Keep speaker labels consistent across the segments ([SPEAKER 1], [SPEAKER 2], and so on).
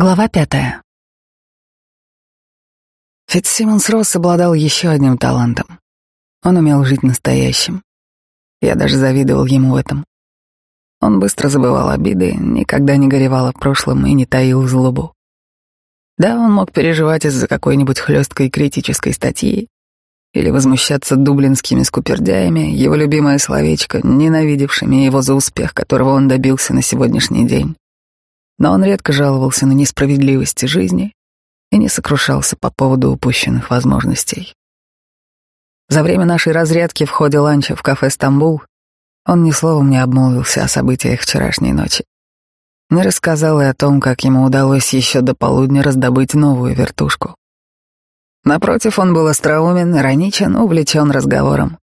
[SPEAKER 1] Глава пятая. Фитцсимонс Росс обладал еще одним талантом. Он умел жить настоящим. Я даже завидовал ему в этом. Он быстро забывал обиды, никогда не горевал о прошлом и не таил злобу. Да, он мог переживать из-за какой-нибудь хлесткой критической статьи или возмущаться дублинскими скупердяями, его любимое словечко, ненавидевшими его за успех, которого он добился на сегодняшний день но он редко жаловался на несправедливости жизни и не сокрушался по поводу упущенных возможностей. За время нашей разрядки в ходе ланча в кафе «Стамбул» он ни словом не обмолвился о событиях вчерашней ночи. Не рассказал и о том, как ему удалось еще до полудня раздобыть новую вертушку. Напротив, он был остроумен, ироничен, увлечен разговором.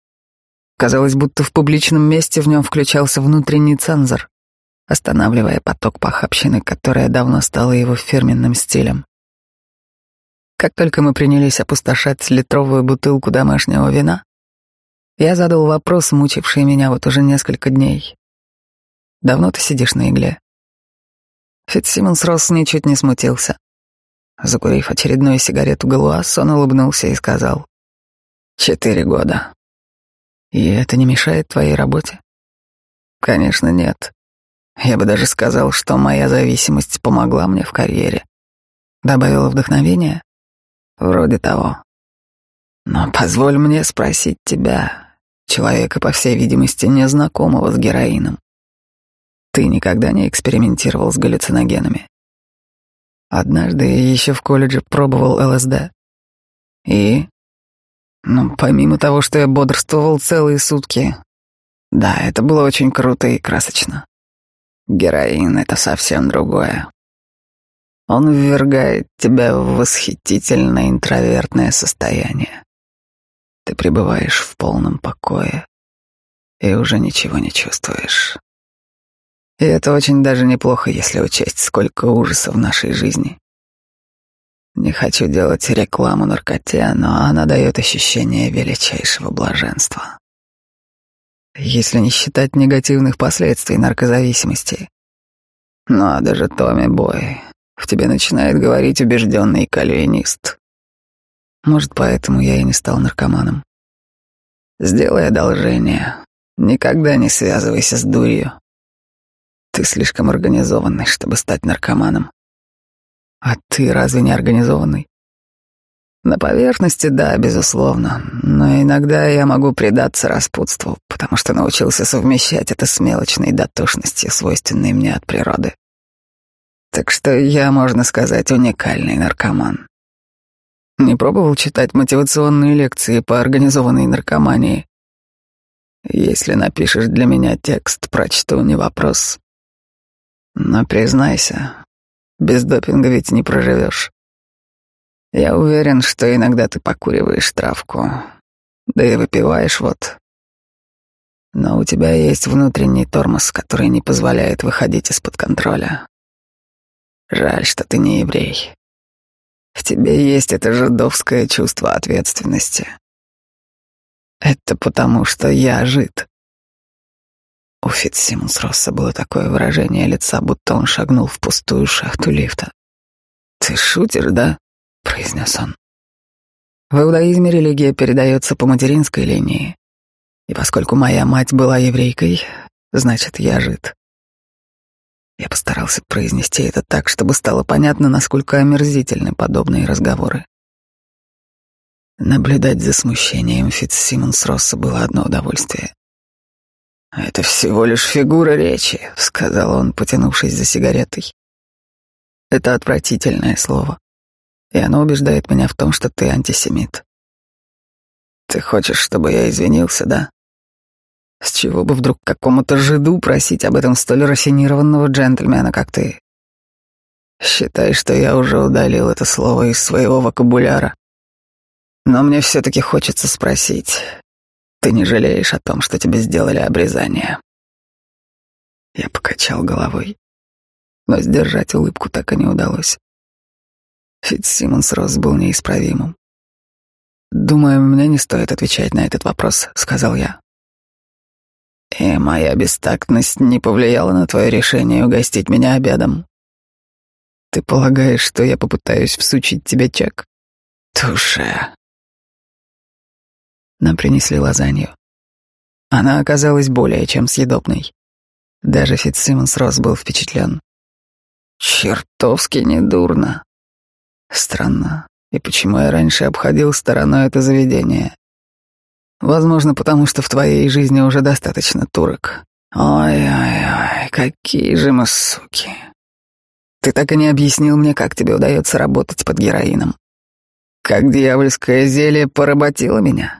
[SPEAKER 1] Казалось, будто в публичном месте в нем включался внутренний цензор останавливая поток похабщины, которая давно стала его фирменным стилем. Как только мы принялись опустошать литровую бутылку домашнего вина, я задал вопрос, мучивший меня вот уже несколько дней. «Давно ты сидишь на игле?» Фитсимонс Росс ничуть не смутился. Закурив очередную сигарету Галуас, он улыбнулся и сказал «Четыре года». «И это не мешает твоей работе?» «Конечно, нет. Я бы даже сказал, что моя зависимость помогла мне в карьере. Добавила вдохновение? Вроде того. Но позволь мне спросить тебя, человека, по всей видимости, незнакомого с героином. Ты никогда не экспериментировал с галлюциногенами? Однажды еще в колледже пробовал ЛСД. И? Ну, помимо того, что я бодрствовал целые сутки, да, это было очень круто и красочно. Героин — это совсем другое. Он ввергает тебя в восхитительное интровертное состояние. Ты пребываешь в полном покое и уже ничего не чувствуешь. И это очень даже неплохо, если учесть, сколько ужаса в нашей жизни. Не хочу делать рекламу наркоте, но она дает ощущение величайшего блаженства если не считать негативных последствий наркозависимости. Надо же, Томми Бой, в тебе начинает говорить убежденный кальвинист. Может, поэтому я и не стал наркоманом. Сделай одолжение. Никогда не связывайся с дурью. Ты слишком организованный, чтобы стать наркоманом. А ты разве не организованный? На поверхности, да, безусловно, но иногда я могу предаться распутству, потому что научился совмещать это с мелочной дотошностью, свойственной мне от природы. Так что я, можно сказать, уникальный наркоман. Не пробовал читать мотивационные лекции по организованной наркомании. Если напишешь для меня текст, прочту, не вопрос. Но признайся, без допинга ведь не проживешь. Я уверен, что иногда ты покуриваешь травку, да и выпиваешь вот. Но у тебя есть внутренний тормоз, который не позволяет выходить из-под контроля. Жаль, что ты не еврей. В тебе есть это жидовское чувство ответственности. Это потому, что я жид. У Фитсимонс Росса было такое выражение лица, будто он шагнул в пустую шахту лифта. Ты шутишь, да? Произнес он. В иудаизме религия передается по материнской линии, и поскольку моя мать была еврейкой, значит, я жид. Я постарался произнести это так, чтобы стало понятно, насколько омерзительны подобные разговоры. Наблюдать за смущением Фитцсимонс Росса было одно удовольствие. «Это всего лишь фигура речи», — сказал он, потянувшись за сигаретой. «Это отвратительное слово и оно убеждает меня в том, что ты антисемит. Ты хочешь, чтобы я извинился, да? С чего бы вдруг какому-то жиду просить об этом столь рафинированного джентльмена, как ты? Считай, что я уже удалил это слово из своего вокабуляра. Но мне все-таки хочется спросить, ты не жалеешь о том, что тебе сделали обрезание? Я покачал головой, но сдержать улыбку так и не удалось. Фитцсимонс Росс был неисправимым. «Думаю, мне не стоит отвечать на этот вопрос», — сказал я. «И моя бестактность не повлияла на твое решение угостить меня обедом?» Ты полагаешь, что я попытаюсь всучить тебе чек? Туше. Нам принесли лазанью. Она оказалась более чем съедобной. Даже Фитцсимонс Росс был впечатлен. Чертовски недурно. Странно. И почему я раньше обходил стороной это заведение? Возможно, потому что в твоей жизни уже достаточно турок. Ой-ой-ой, какие же мы суки. Ты так и не объяснил мне, как тебе удается работать под героином. Как дьявольское зелье поработило меня.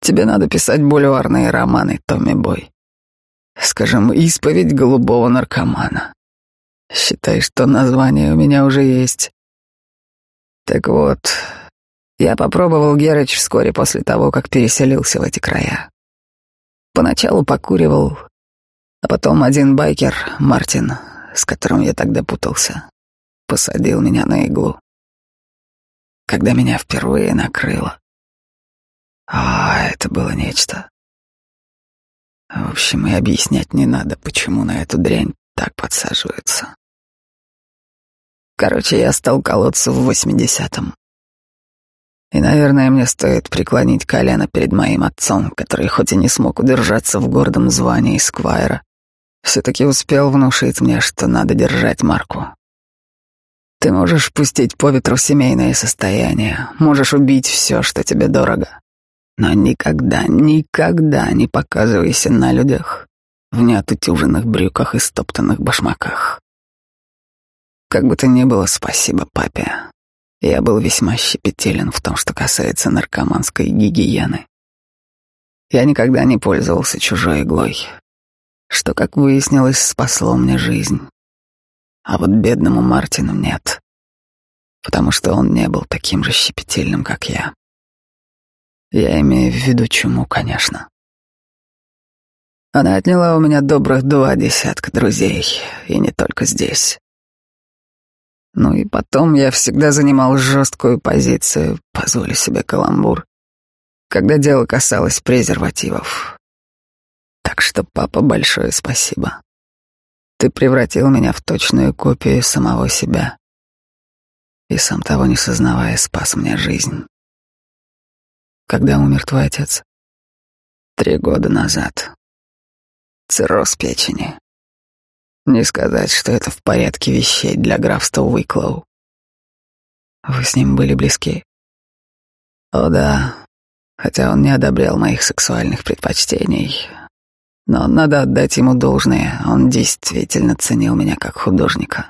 [SPEAKER 1] Тебе надо писать бульварные романы, Томми Бой. Скажем, исповедь голубого наркомана. Считай, что название у меня уже есть. Так вот, я попробовал Герыч вскоре после того, как переселился в эти края. Поначалу покуривал, а потом один байкер, Мартин, с которым я тогда путался, посадил меня на иглу. Когда меня впервые накрыло. А, это было нечто. В общем, и объяснять не надо, почему на эту дрянь так подсаживаются. Короче, я стал колоться в восьмидесятом. И, наверное, мне стоит преклонить колено перед моим отцом, который хоть и не смог удержаться в гордом звании сквайра, все-таки успел внушить мне, что надо держать марку. Ты можешь пустить по ветру семейное состояние, можешь убить все, что тебе дорого, но никогда, никогда не показывайся на людях в неотутюженных брюках и стоптанных башмаках. Как бы то ни было, спасибо папе. Я был весьма щепетилен в том, что касается наркоманской гигиены. Я никогда не пользовался чужой иглой, что, как выяснилось, спасло мне жизнь. А вот бедному Мартину нет, потому что он не был таким же щепетильным, как я. Я имею в виду чуму, конечно. Она отняла у меня добрых два десятка друзей, и не только здесь. Ну и потом я всегда занимал жесткую позицию, позволю себе каламбур, когда дело касалось презервативов. Так что, папа, большое спасибо. Ты превратил меня в точную копию самого себя. И сам того не сознавая, спас мне жизнь. Когда умер твой отец? Три года назад. Цирроз печени. Не сказать, что это в порядке вещей для графства Уиклоу. Вы с ним были близки? О да, хотя он не одобрял моих сексуальных предпочтений. Но надо отдать ему должное, он действительно ценил меня как художника.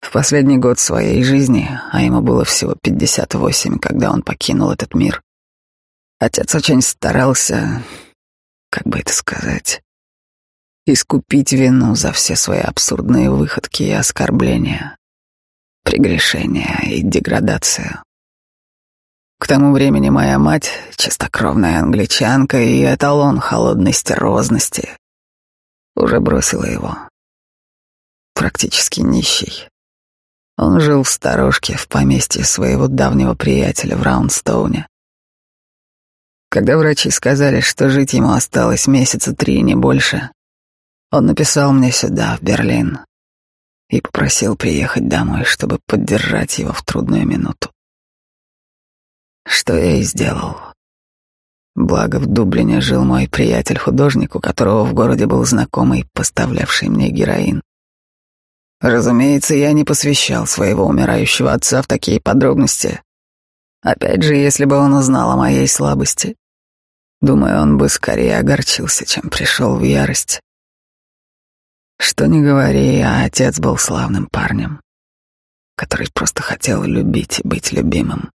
[SPEAKER 1] В последний год своей жизни, а ему было всего 58, когда он покинул этот мир, отец очень старался, как бы это сказать, искупить вину за все свои абсурдные выходки и оскорбления, прегрешения и деградацию. К тому времени моя мать, чистокровная англичанка и эталон холодной стервозности, уже бросила его. Практически нищий. Он жил в сторожке в поместье своего давнего приятеля в Раундстоуне. Когда врачи сказали, что жить ему осталось месяца три, не больше, он написал мне сюда, в Берлин, и попросил приехать домой, чтобы поддержать его в трудную минуту. Что я и сделал. Благо в Дублине жил мой приятель-художник, у которого в городе был знакомый, поставлявший мне героин. Разумеется, я не посвящал своего умирающего отца в такие подробности. Опять же, если бы он узнал о моей слабости, думаю, он бы скорее огорчился, чем пришел в ярость. Что ни говори, а отец был славным парнем, который просто хотел любить и быть любимым.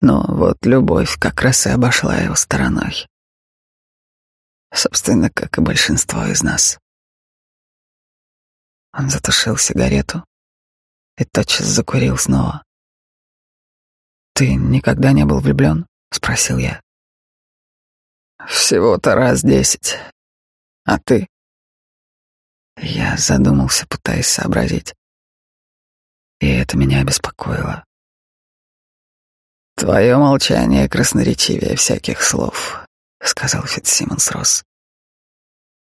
[SPEAKER 1] Но вот любовь как раз и обошла его стороной. Собственно, как и большинство из нас. Он затушил сигарету и тотчас закурил снова. «Ты никогда не был влюблен?» — спросил я. «Всего-то раз десять. А ты?» Я задумался, пытаясь сообразить. И это меня обеспокоило. «Твое молчание красноречивее всяких слов», — сказал Фитцсимонс Росс.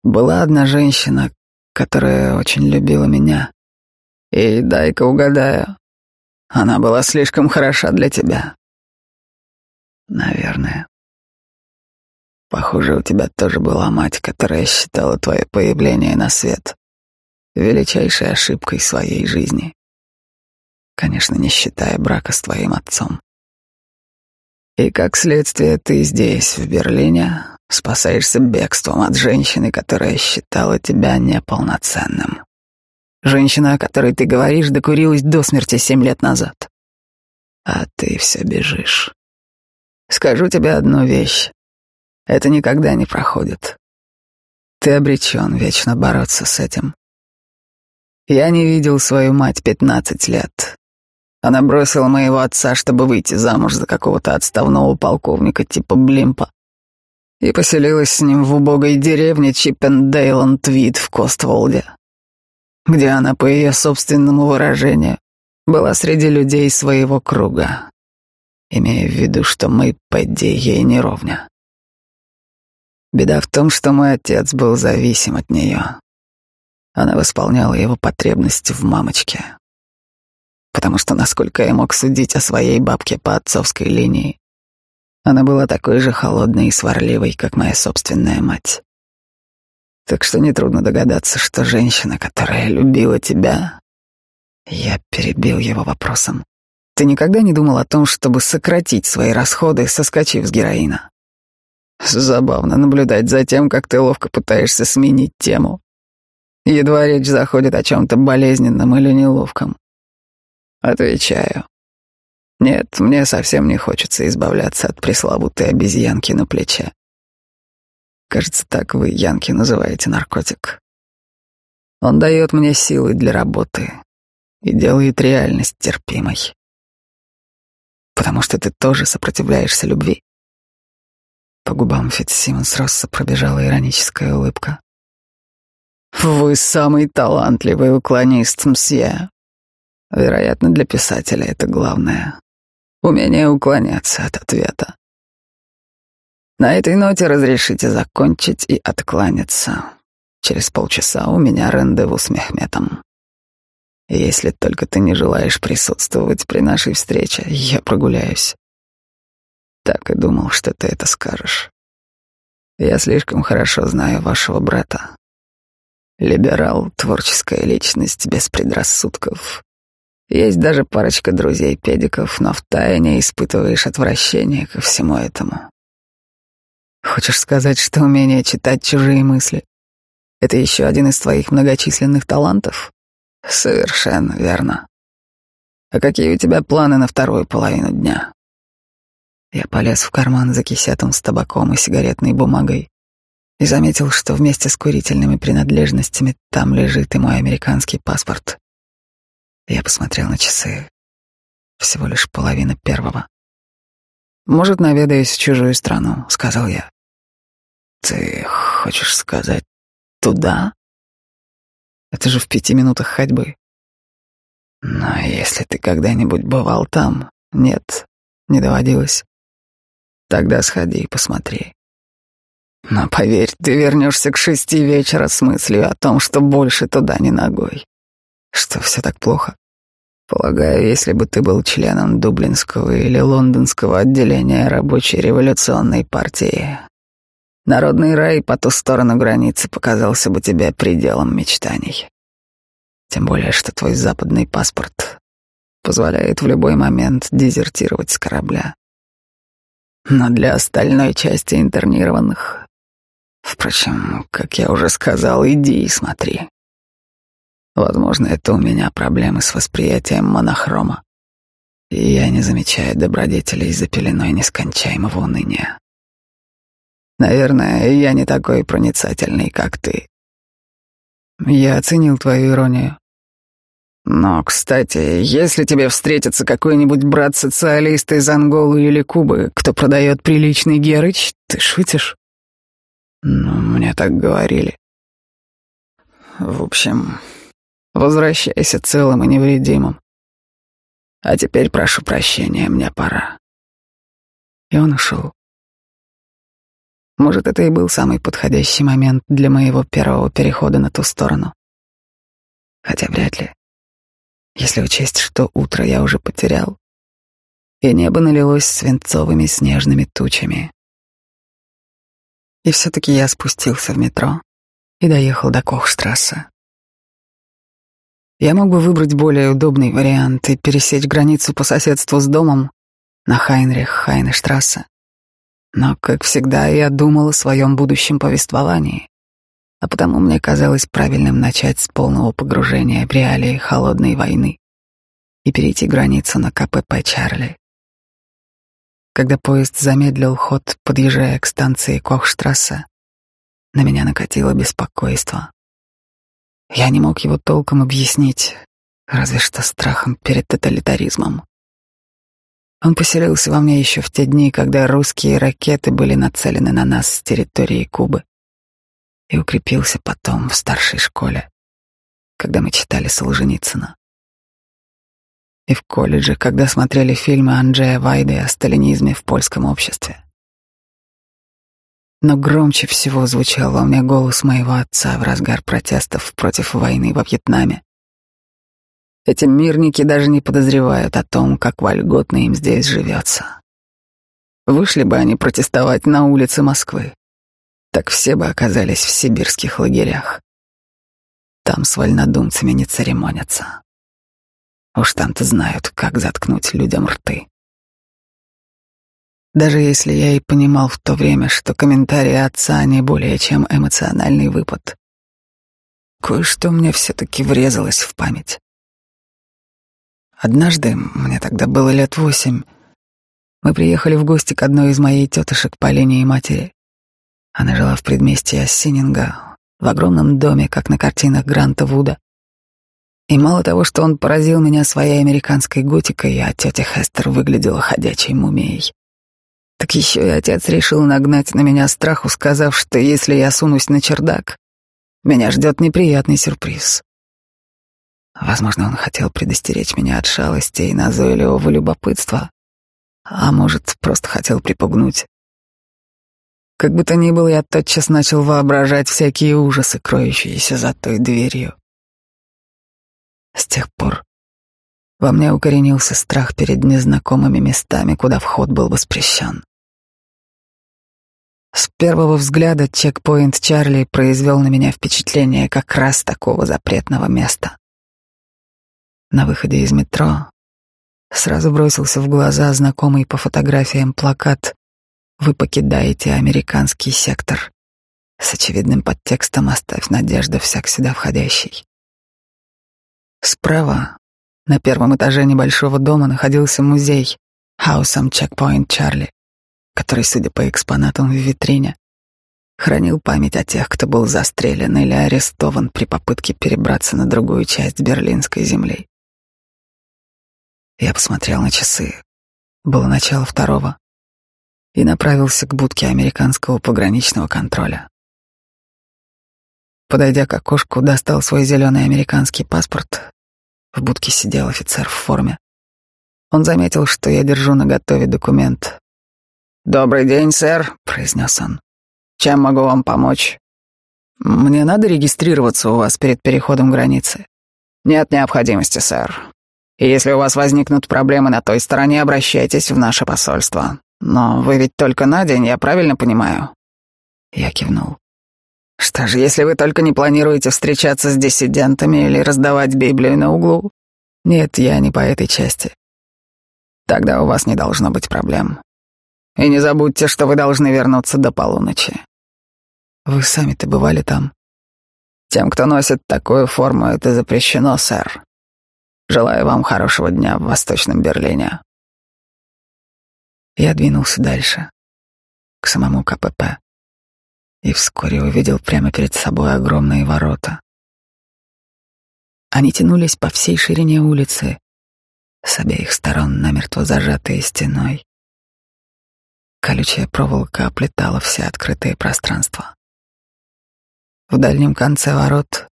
[SPEAKER 1] «Была одна женщина, которая очень любила меня. И дай-ка угадаю, она была слишком хороша для тебя. Наверное. Похоже, у тебя тоже была мать, которая считала твое появление на свет величайшей ошибкой своей жизни. Конечно, не считая брака с твоим отцом. И как следствие ты здесь, в Берлине, спасаешься бегством от женщины, которая считала тебя неполноценным. Женщина, о которой ты говоришь, докурилась до смерти семь лет назад. А ты все бежишь. Скажу тебе одну вещь. Это никогда не проходит. Ты обречен вечно бороться с этим. Я не видел свою мать пятнадцать лет. Она бросила моего отца, чтобы выйти замуж за какого-то отставного полковника типа Блимпа и поселилась с ним в убогой деревне Чиппендейланд-Вид в Костволде, где она, по ее собственному выражению, была среди людей своего круга, имея в виду, что мы, Пэдди, ей не ровня. Беда в том, что мой отец был зависим от нее. Она восполняла его потребность в мамочке. Потому что, насколько я мог судить о своей бабке по отцовской линии, она была такой же холодной и сварливой, как моя собственная мать. Так что нетрудно догадаться, что женщина, которая любила тебя... Я перебил его вопросом. Ты никогда не думал о том, чтобы сократить свои расходы, соскочив с героина? Забавно наблюдать за тем, как ты ловко пытаешься сменить тему. Едва речь заходит о чем-то болезненном или неловком. Отвечаю. Нет, мне совсем не хочется избавляться от пресловутой обезьянки на плече. Кажется, так вы, янки, называете наркотик. Он дает мне силы для работы и делает реальность терпимой. Потому что ты тоже сопротивляешься любви. По губам Фитсимонс пробежала ироническая улыбка. Вы самый талантливый уклонист, мсье. Вероятно, для писателя это главное. Умение уклоняться от ответа. На этой ноте разрешите закончить и откланяться. Через полчаса у меня рандеву с Мехметом. Если только ты не желаешь присутствовать при нашей встрече, я прогуляюсь. Так и думал, что ты это скажешь. Я слишком хорошо знаю вашего брата. Либерал, творческая личность без предрассудков, есть даже парочка друзей-педиков, но втайне испытываешь отвращение ко всему этому. Хочешь сказать, что умение читать чужие мысли — это еще один из твоих многочисленных талантов? Совершенно верно. А какие у тебя планы на вторую половину дня? Я полез в карман за кисетом с табаком и сигаретной бумагой и заметил, что вместе с курительными принадлежностями там лежит и мой американский паспорт. Я посмотрел на часы. Всего лишь половина первого. «Может, наведаюсь в чужую страну», — сказал я. «Ты хочешь сказать туда?» «Это же в пяти минутах ходьбы». «Но если ты когда-нибудь бывал там...» «Нет, не доводилось». «Тогда сходи и посмотри». «Но поверь, ты вернешься к шести вечера с мыслью о том, что больше туда не ногой». Что все так плохо? Полагаю, если бы ты был членом Дублинского или Лондонского отделения рабочей революционной партии, народный рай по ту сторону границы показался бы тебе пределом мечтаний. Тем более, что твой западный паспорт позволяет в любой момент дезертировать с корабля. Но для остальной части интернированных... Впрочем, как я уже сказал, иди и смотри. Возможно, это у меня проблемы с восприятием монохрома. И я не замечаю добродетелей за пеленой нескончаемого уныния. Наверное, я не такой проницательный, как ты. Я оценил твою иронию. Но, кстати, если тебе встретится какой-нибудь брат-социалист из Анголы или Кубы, кто продает приличный герыч, ты шутишь? Ну, мне так говорили. В общем, Возвращайся целым и невредимым. А теперь прошу прощения, мне пора. И он ушел. Может, это и был самый подходящий момент для моего первого перехода на ту сторону. Хотя вряд ли. Если учесть, что утро я уже потерял, и небо налилось свинцовыми снежными тучами. И все-таки я спустился в метро и доехал до Кохштрассе. Я мог бы выбрать более удобный вариант и пересечь границу по соседству с домом на Хайнрих Хайнештрассе. Но, как всегда, я думал о своем будущем повествовании, а потому мне казалось правильным начать с полного погружения в реалии холодной войны и перейти границу на КПП Чарли. Когда поезд замедлил ход, подъезжая к станции Кохштрассе, на меня накатило беспокойство. Я не мог его толком объяснить, разве что страхом перед тоталитаризмом. Он поселился во мне еще в те дни, когда русские ракеты были нацелены на нас с территории Кубы, и укрепился потом в старшей школе, когда мы читали Солженицына. И в колледже, когда смотрели фильмы Анджея Вайды о сталинизме в польском обществе. Но громче всего звучал во мне голос моего отца в разгар протестов против войны во Вьетнаме эти мирники даже не подозревают о том, как вольготно им здесь живется. Вышли бы они протестовать на улице Москвы, так все бы оказались в сибирских лагерях. Там с вольнодумцами не церемонятся. Уж там-то знают, как заткнуть людям рты. Даже если я и понимал в то время, что комментарии отца не более чем эмоциональный выпад, кое-что мне все-таки врезалось в память. Однажды, мне тогда было лет восемь, мы приехали в гости к одной из моей тетушек по линии матери. Она жила в предместье Ассининга, в огромном доме, как на картинах Гранта Вуда. И мало того, что он поразил меня своей американской готикой, а тетя Хестер выглядела ходячей мумией, так еще и отец решил нагнать на меня страху, сказав, что если я сунусь на чердак, меня ждет неприятный сюрприз. Возможно, он хотел предостеречь меня от шалости и назойливого любопытства, а может, просто хотел припугнуть. Как бы то ни было, я тотчас начал воображать всякие ужасы, кроющиеся за той дверью. С тех пор во мне укоренился страх перед незнакомыми местами, куда вход был воспрещен. С первого взгляда чекпоинт Чарли произвел на меня впечатление как раз такого запретного места. На выходе из метро сразу бросился в глаза знакомый по фотографиям плакат «Вы покидаете американский сектор» с очевидным подтекстом «Оставь надежду всяк сюда входящий». Справа, на первом этаже небольшого дома, находился музей Хаусом Checkpoint Чарли, который, судя по экспонатам в витрине, хранил память о тех, кто был застрелен или арестован при попытке перебраться на другую часть берлинской земли. Я посмотрел на часы. Было начало второго. И направился к будке американского пограничного контроля. Подойдя к окошку, достал свой зеленый американский паспорт. В будке сидел офицер в форме. Он заметил, что я держу на готове документ. «Добрый день, сэр», — произнес он. «Чем могу вам помочь?» «Мне надо регистрироваться у вас перед переходом границы». «Нет необходимости, сэр. И если у вас возникнут проблемы на той стороне, обращайтесь в наше посольство. Но вы ведь только на день, я правильно понимаю?» Я кивнул. «Что же, если вы только не планируете встречаться с диссидентами или раздавать Библию на углу?» «Нет, я не по этой части». «Тогда у вас не должно быть проблем. И не забудьте, что вы должны вернуться до полуночи». «Вы сами-то бывали там?» «Тем, кто носит такую форму, это запрещено, сэр. Желаю вам хорошего дня в Восточном Берлине. Я двинулся дальше, к самому КПП, и вскоре увидел прямо перед собой огромные ворота. Они тянулись по всей ширине улицы, с обеих сторон намертво зажатые стеной. Колючая проволока оплетала все открытые пространства. В дальнем конце ворот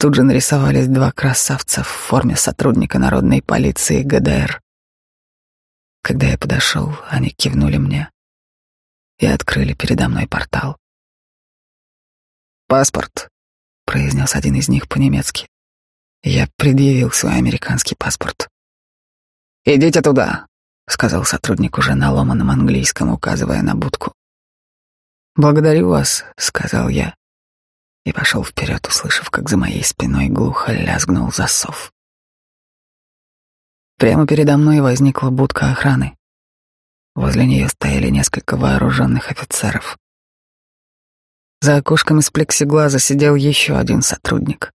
[SPEAKER 1] Тут же нарисовались два красавца в форме сотрудника народной полиции ГДР. Когда я подошел, они кивнули мне и открыли передо мной портал. «Паспорт», — произнес один из них по-немецки. Я предъявил свой американский паспорт. «Идите туда», — сказал сотрудник уже на ломаном английском, указывая на будку. «Благодарю вас», — сказал я и пошел вперед, услышав, как за моей спиной глухо лязгнул засов. Прямо передо мной возникла будка охраны. Возле нее стояли несколько вооруженных офицеров. За окошком из плексиглаза сидел еще один сотрудник.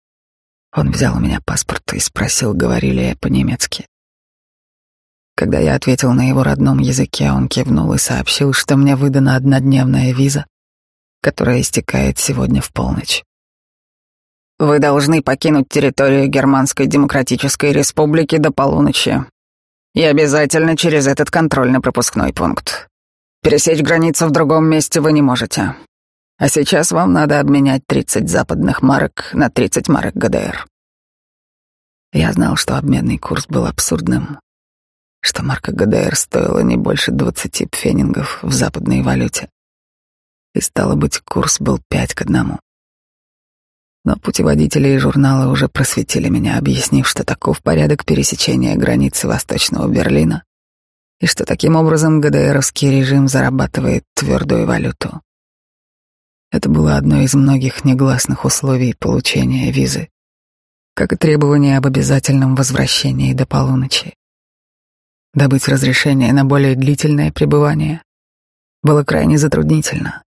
[SPEAKER 1] Он взял у меня паспорт и спросил, говорили я по-немецки. Когда я ответил на его родном языке, он кивнул и сообщил, что мне выдана однодневная виза, которая истекает сегодня в полночь. Вы должны покинуть территорию Германской Демократической Республики до полуночи. И обязательно через этот контрольно-пропускной пункт. Пересечь границу в другом месте вы не можете. А сейчас вам надо обменять 30 западных марок на 30 марок ГДР. Я знал, что обменный курс был абсурдным, что марка ГДР стоила не больше 20 пфенингов в западной валюте. И стало быть, курс был 5 к одному. Но путеводители и журналы уже просветили меня, объяснив, что таков порядок пересечения границы Восточного Берлина и что таким образом ГДРовский режим зарабатывает твердую валюту. Это было одно из многих негласных условий получения визы, как и требование об обязательном возвращении до полуночи. Добыть разрешение на более длительное пребывание было крайне затруднительно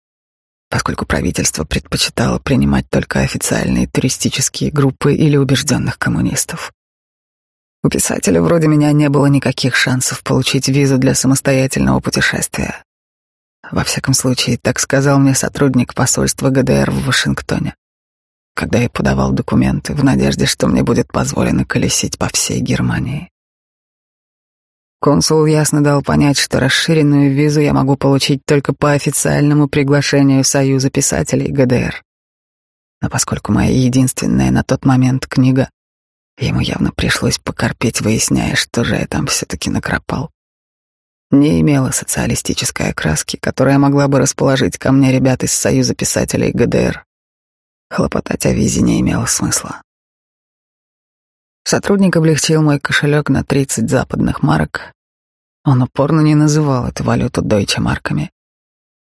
[SPEAKER 1] поскольку правительство предпочитало принимать только официальные туристические группы или убежденных коммунистов. У писателя вроде меня не было никаких шансов получить визу для самостоятельного путешествия. Во всяком случае, так сказал мне сотрудник посольства ГДР в Вашингтоне, когда я подавал документы в надежде, что мне будет позволено колесить по всей Германии. Консул ясно дал понять, что расширенную визу я могу получить только по официальному приглашению Союза писателей ГДР. Но поскольку моя единственная на тот момент книга, ему явно пришлось покорпеть, выясняя, что же я там все-таки накропал, не имела социалистической окраски, которая могла бы расположить ко мне ребят из Союза писателей ГДР. Хлопотать о визе не имело смысла. Сотрудник облегчил мой кошелек на 30 западных марок. Он упорно не называл эту валюту дойче марками.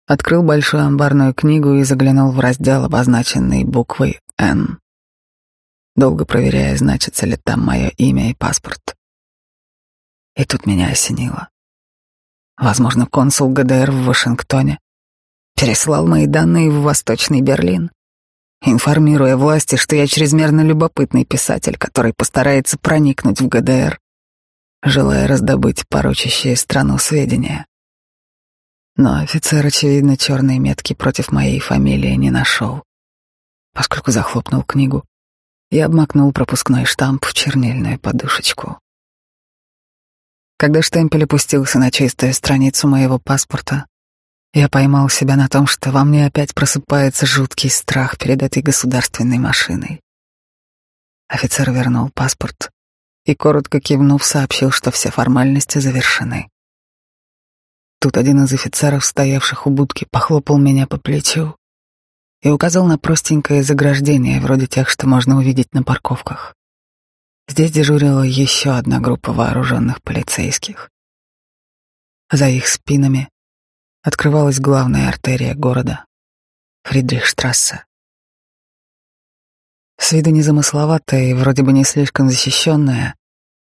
[SPEAKER 1] Открыл большую амбарную книгу и заглянул в раздел, обозначенный буквой «Н», долго проверяя, значится ли там мое имя и паспорт. И тут меня осенило. Возможно, консул ГДР в Вашингтоне переслал мои данные в Восточный Берлин информируя власти, что я чрезмерно любопытный писатель, который постарается проникнуть в ГДР, желая раздобыть порочащие страну сведения. Но офицер, очевидно, черной метки против моей фамилии не нашел, поскольку захлопнул книгу и обмакнул пропускной штамп в чернильную подушечку. Когда штемпель опустился на чистую страницу моего паспорта, я поймал себя на том, что во мне опять просыпается жуткий страх перед этой государственной машиной. Офицер вернул паспорт и, коротко кивнув, сообщил, что все формальности завершены. Тут один из офицеров, стоявших у будки, похлопал меня по плечу и указал на простенькое заграждение, вроде тех, что можно увидеть на парковках. Здесь дежурила еще одна группа вооруженных полицейских. За их спинами открывалась главная артерия города — Фридрихштрассе. С виду незамысловатая и вроде бы не слишком защищенная,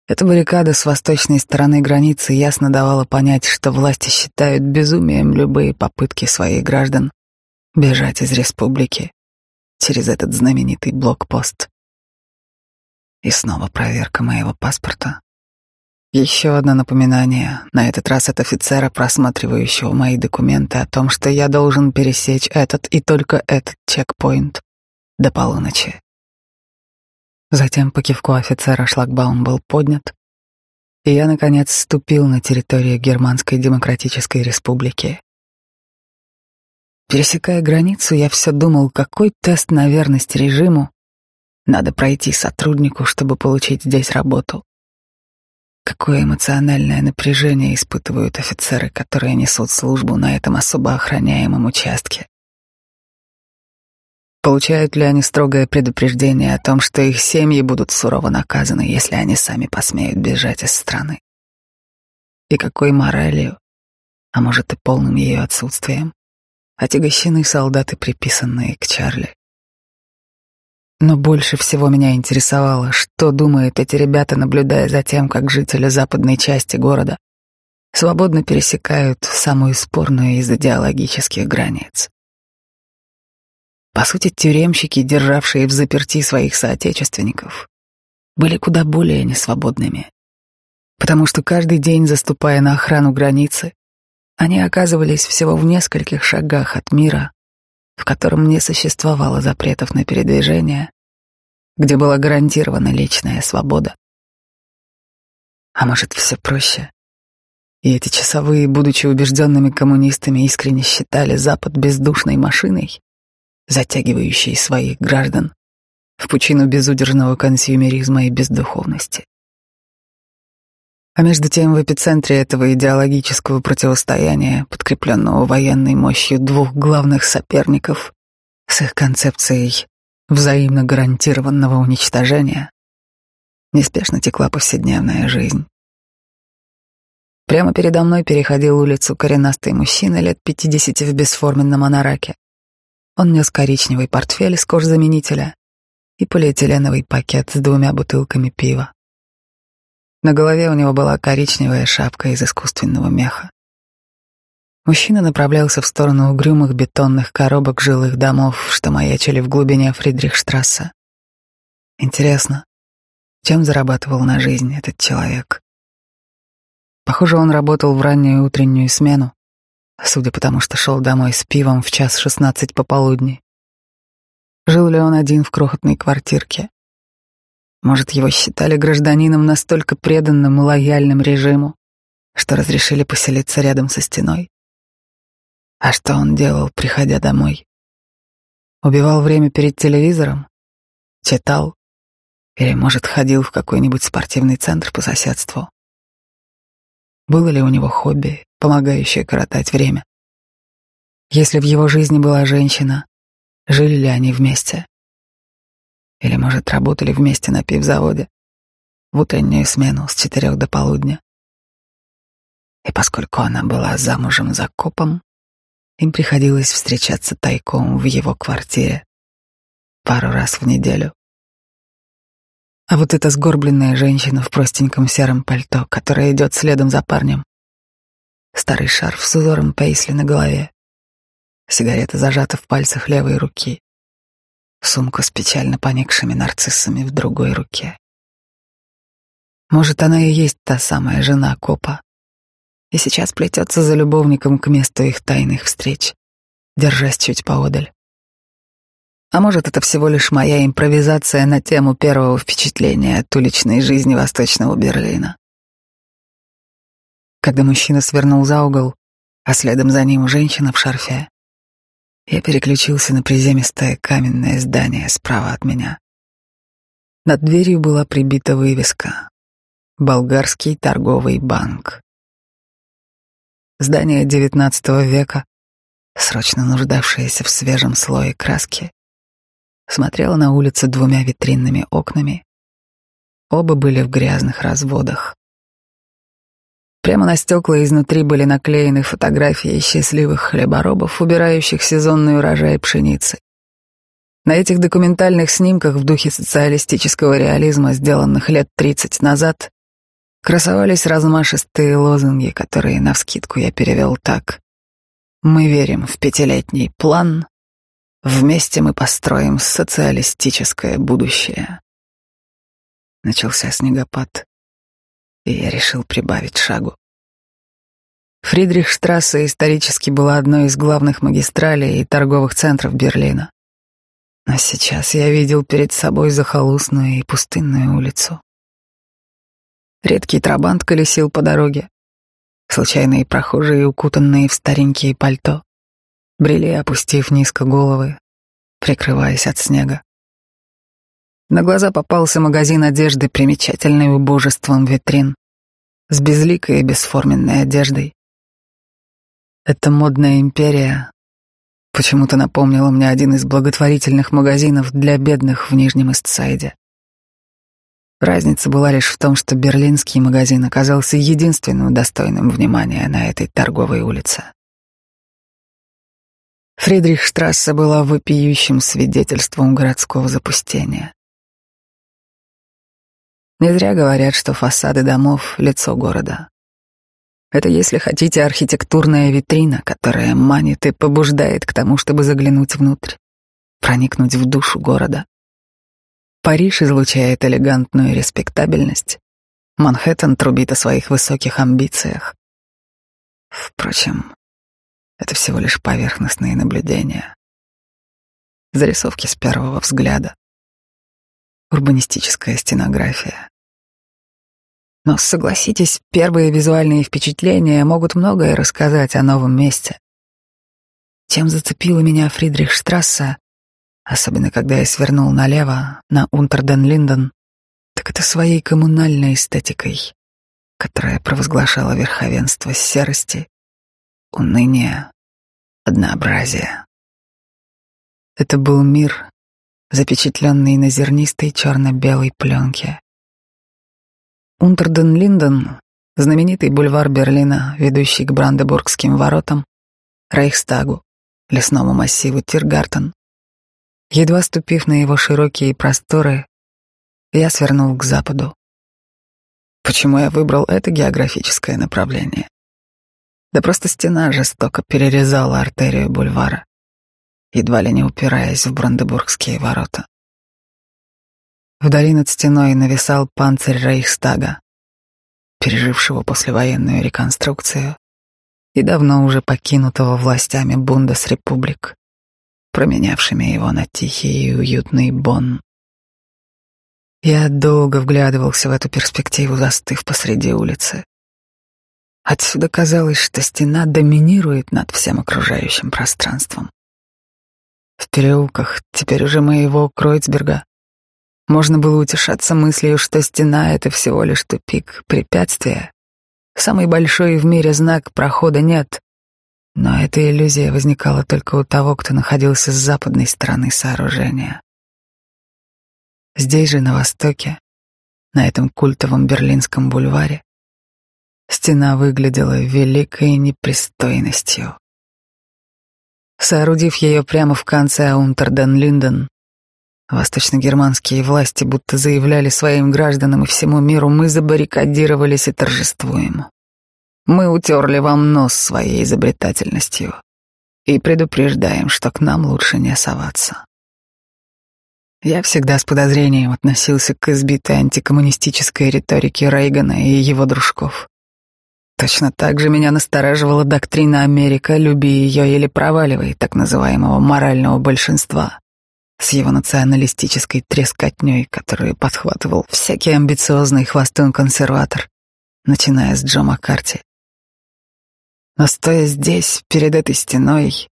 [SPEAKER 1] эта баррикада с восточной стороны границы ясно давала понять, что власти считают безумием любые попытки своих граждан бежать из республики через этот знаменитый блокпост. И снова проверка моего паспорта. Еще одно напоминание, на этот раз от офицера, просматривающего мои документы о том, что я должен пересечь этот и только этот чекпоинт до полуночи. Затем по кивку офицера шлагбаум был поднят, и я, наконец, ступил на территорию Германской Демократической Республики. Пересекая границу, я все думал, какой тест на верность режиму надо пройти сотруднику, чтобы получить здесь работу. Какое эмоциональное напряжение испытывают офицеры, которые несут службу на этом особо охраняемом участке. Получают ли они строгое предупреждение о том, что их семьи будут сурово наказаны, если они сами посмеют бежать из страны? И какой моралью, а может и полным ее отсутствием, отягощены солдаты, приписанные к Чарли? Но больше всего меня интересовало, что думают эти ребята, наблюдая за тем, как жители западной части города свободно пересекают самую спорную из идеологических границ. По сути, тюремщики, державшие в заперти своих соотечественников, были куда более несвободными, потому что каждый день, заступая на охрану границы, они оказывались всего в нескольких шагах от мира, в котором не существовало запретов на передвижение, где была гарантирована личная свобода. А может, все проще? И эти часовые, будучи убежденными коммунистами, искренне считали Запад бездушной машиной, затягивающей своих граждан в пучину безудержного консюмеризма и бездуховности. А между тем в эпицентре этого идеологического противостояния, подкрепленного военной мощью двух главных соперников с их концепцией взаимно гарантированного уничтожения, неспешно текла повседневная жизнь. Прямо передо мной переходил улицу коренастый мужчина лет пятидесяти в бесформенном анораке. Он нес коричневый портфель из кожзаменителя и полиэтиленовый пакет с двумя бутылками пива. На голове у него была коричневая шапка из искусственного меха. Мужчина направлялся в сторону угрюмых бетонных коробок жилых домов, что маячили в глубине Фридрихштрасса. Интересно, чем зарабатывал на жизнь этот человек? Похоже, он работал в раннюю утреннюю смену, судя по тому, что шел домой с пивом в час шестнадцать пополудни. Жил ли он один в крохотной квартирке? Может, его считали гражданином настолько преданным и лояльным режиму, что разрешили поселиться рядом со стеной? А что он делал, приходя домой? Убивал время перед телевизором? Читал? Или, может, ходил в какой-нибудь спортивный центр по соседству? Было ли у него хобби, помогающее коротать время? Если в его жизни была женщина, жили ли они вместе? Или, может, работали вместе на пивзаводе в утреннюю смену с четырех до полудня? И поскольку она была замужем за копом, им приходилось встречаться тайком в его квартире пару раз в неделю. А вот эта сгорбленная женщина в простеньком сером пальто, которая идет следом за парнем. Старый шарф с узором пейсли на голове. Сигарета зажата в пальцах левой руки. Сумка с печально поникшими нарциссами в другой руке. Может, она и есть та самая жена копа. И сейчас плетется за любовником к месту их тайных встреч, держась чуть поодаль. А может, это всего лишь моя импровизация на тему первого впечатления от уличной жизни Восточного Берлина. Когда мужчина свернул за угол, а следом за ним женщина в шарфе, я переключился на приземистое каменное здание справа от меня. Над дверью была прибита вывеска «Болгарский торговый банк». Здание XIX века, срочно нуждавшееся в свежем слое краски, смотрела на улицу двумя витринными окнами. Оба были в грязных разводах. Прямо на стекла изнутри были наклеены фотографии счастливых хлеборобов, убирающих сезонный урожай пшеницы. На этих документальных снимках в духе социалистического реализма, сделанных лет 30 назад, красовались размашистые лозунги, которые навскидку я перевел так. «Мы верим в пятилетний план, Вместе мы построим социалистическое будущее. Начался снегопад, и я решил прибавить шагу. Фридрихштрассе исторически была одной из главных магистралей и торговых центров Берлина. Но сейчас я видел перед собой захолустную и пустынную улицу. Редкий трабант колесил по дороге. Случайные прохожие, укутанные в старенькие пальто, брели, опустив низко головы, прикрываясь от снега. На глаза попался магазин одежды, примечательный убожеством витрин, с безликой и бесформенной одеждой. Эта модная империя почему-то напомнила мне один из благотворительных магазинов для бедных в Нижнем Истсайде. Разница была лишь в том, что берлинский магазин оказался единственным достойным внимания на этой торговой улице. Фридрихштрассе была вопиющим свидетельством городского запустения. Не зря говорят, что фасады домов — лицо города. Это, если хотите, архитектурная витрина, которая манит и побуждает к тому, чтобы заглянуть внутрь, проникнуть в душу города. Париж излучает элегантную респектабельность, Манхэттен трубит о своих высоких амбициях. Впрочем, это всего лишь поверхностные наблюдения. Зарисовки с первого взгляда. Урбанистическая стенография. Но согласитесь, первые визуальные впечатления могут многое рассказать о новом месте. Чем зацепила меня Фридрихштрассе, особенно когда я свернул налево на Унтерден-Линден, так это своей коммунальной эстетикой, которая провозглашала верховенство серости, уныния, однообразия. Это был мир, запечатленный на зернистой черно-белой пленке. Унтерден-Линден, знаменитый бульвар Берлина, ведущий к Брандебургским воротам, Рейхстагу, лесному массиву Тиргартен. Едва ступив на его широкие просторы, я свернул к западу. Почему я выбрал это географическое направление? Да просто стена жестоко перерезала артерию бульвара, едва ли не упираясь в Брандебургские ворота. Вдали над стеной нависал панцирь Рейхстага, пережившего послевоенную реконструкцию и давно уже покинутого властями Бундесрепублик, променявшими его на тихий и уютный Бонн. Я долго вглядывался в эту перспективу, застыв посреди улицы. Отсюда казалось, что стена доминирует над всем окружающим пространством. В переулках, теперь уже моего Кройцберга, можно было утешаться мыслью, что стена — это всего лишь тупик, препятствие. Самый большой в мире знак прохода нет. Но эта иллюзия возникала только у того, кто находился с западной стороны сооружения. Здесь же, на востоке, на этом культовом берлинском бульваре, стена выглядела великой непристойностью. Соорудив ее прямо в конце Аунтерден-Линден, Восточно-германские власти будто заявляли своим гражданам и всему миру, мы забаррикадировались и торжествуем. Мы утерли вам нос своей изобретательностью и предупреждаем, что к нам лучше не соваться. Я всегда с подозрением относился к избитой антикоммунистической риторике Рейгана и его дружков. Точно так же меня настораживала доктрина Америка «люби ее или проваливай» так называемого морального большинства с его националистической трескотней, которую подхватывал всякий амбициозный хвостун-консерватор, начиная с Джо Маккарти. Но стоя здесь, перед этой стеной,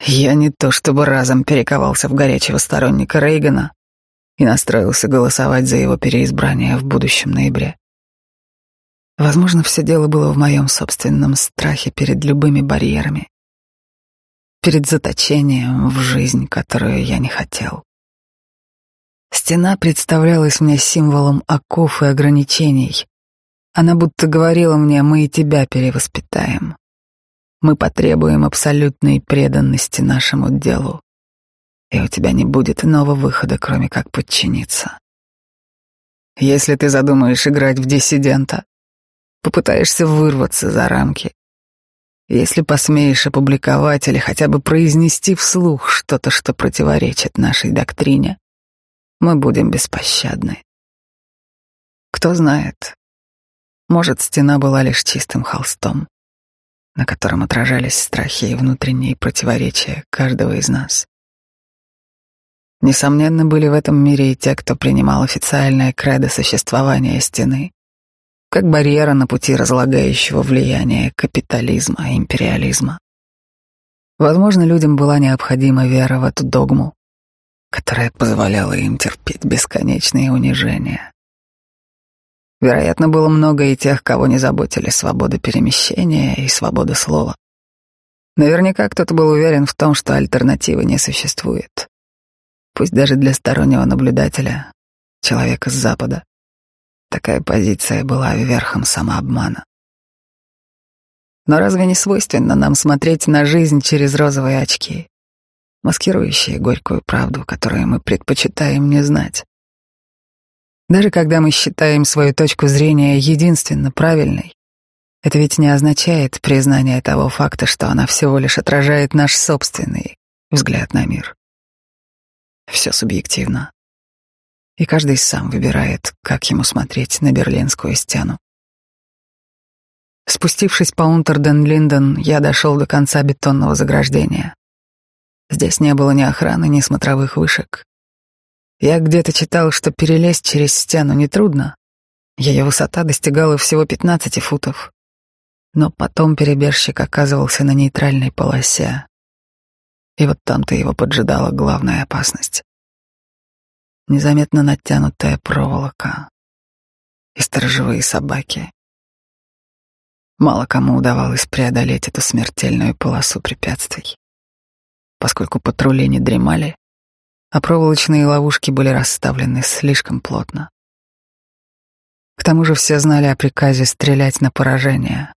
[SPEAKER 1] я не то чтобы разом перековался в горячего сторонника Рейгана и настроился голосовать за его переизбрание в будущем ноябре. Возможно, все дело было в моем собственном страхе перед любыми барьерами, перед заточением в жизнь, которую я не хотел. Стена представлялась мне символом оков и ограничений. Она будто говорила мне, мы и тебя перевоспитаем. Мы потребуем абсолютной преданности нашему делу, и у тебя не будет иного выхода, кроме как подчиниться. Если ты задумаешь играть в диссидента, попытаешься вырваться за рамки, если посмеешь опубликовать или хотя бы произнести вслух что-то, что противоречит нашей доктрине, мы будем беспощадны. Кто знает, может, стена была лишь чистым холстом, на котором отражались страхи и внутренние противоречия каждого из нас. Несомненно, были в этом мире и те, кто принимал официальное кредо существования стены, как барьера на пути разлагающего влияния капитализма и империализма. Возможно, людям была необходима вера в эту догму, которая позволяла им терпеть бесконечные унижения. Вероятно, было много и тех, кого не заботили свобода перемещения и свобода слова. Наверняка кто-то был уверен в том, что альтернативы не существует. Пусть даже для стороннего наблюдателя, человека с Запада, такая позиция была верхом самообмана. Но разве не свойственно нам смотреть на жизнь через розовые очки, маскирующие горькую правду, которую мы предпочитаем не знать? Даже когда мы считаем свою точку зрения единственно правильной, это ведь не означает признание того факта, что она всего лишь отражает наш собственный взгляд на мир. Все субъективно. И каждый сам выбирает, как ему смотреть на Берлинскую стену. Спустившись по Унтерден-Линден, я дошел до конца бетонного заграждения. Здесь не было ни охраны, ни смотровых вышек. Я где-то читал, что перелезть через стену нетрудно. Ее высота достигала всего 15 футов. Но потом перебежчик оказывался на нейтральной полосе. И вот там-то его поджидала главная опасность. Незаметно натянутая проволока и сторожевые собаки. Мало кому удавалось преодолеть эту смертельную полосу препятствий. Поскольку патрули не дремали, а проволочные ловушки были расставлены слишком плотно. К тому же все знали о приказе стрелять на поражение,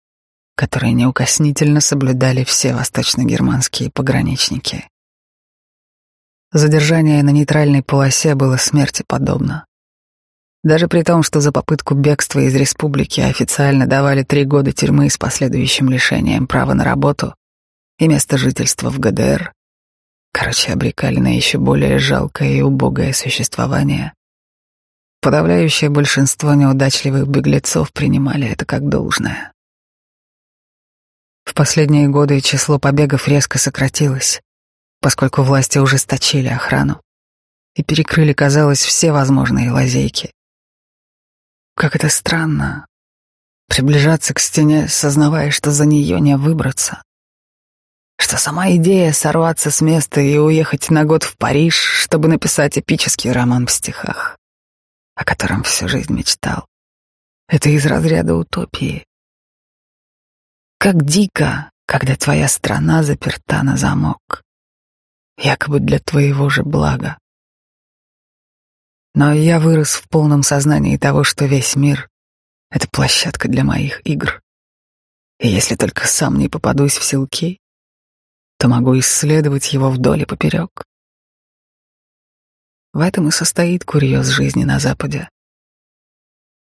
[SPEAKER 1] который неукоснительно соблюдали все восточно-германские пограничники. Задержание на нейтральной полосе было смерти подобно. Даже при том, что за попытку бегства из республики официально давали три года тюрьмы с последующим лишением права на работу и место жительства в ГДР, короче, обрекали на еще более жалкое и убогое существование. Подавляющее большинство неудачливых беглецов принимали это как должное. В последние годы число побегов резко сократилось, поскольку власти ужесточили охрану и перекрыли, казалось, все возможные лазейки. Как это странно. Приближаться к стене, сознавая, что за нее не выбраться. Что сама идея сорваться с места и уехать на год в Париж, чтобы написать эпический роман в стихах, о котором всю жизнь мечтал, это из разряда утопии. Как дико, когда твоя страна заперта на замок, якобы для твоего же блага. Но я вырос в полном сознании того, что весь мир — это площадка для моих игр. И если только сам не попадусь в селки, то могу исследовать его вдоль и поперек. В этом и состоит курьез жизни на Западе.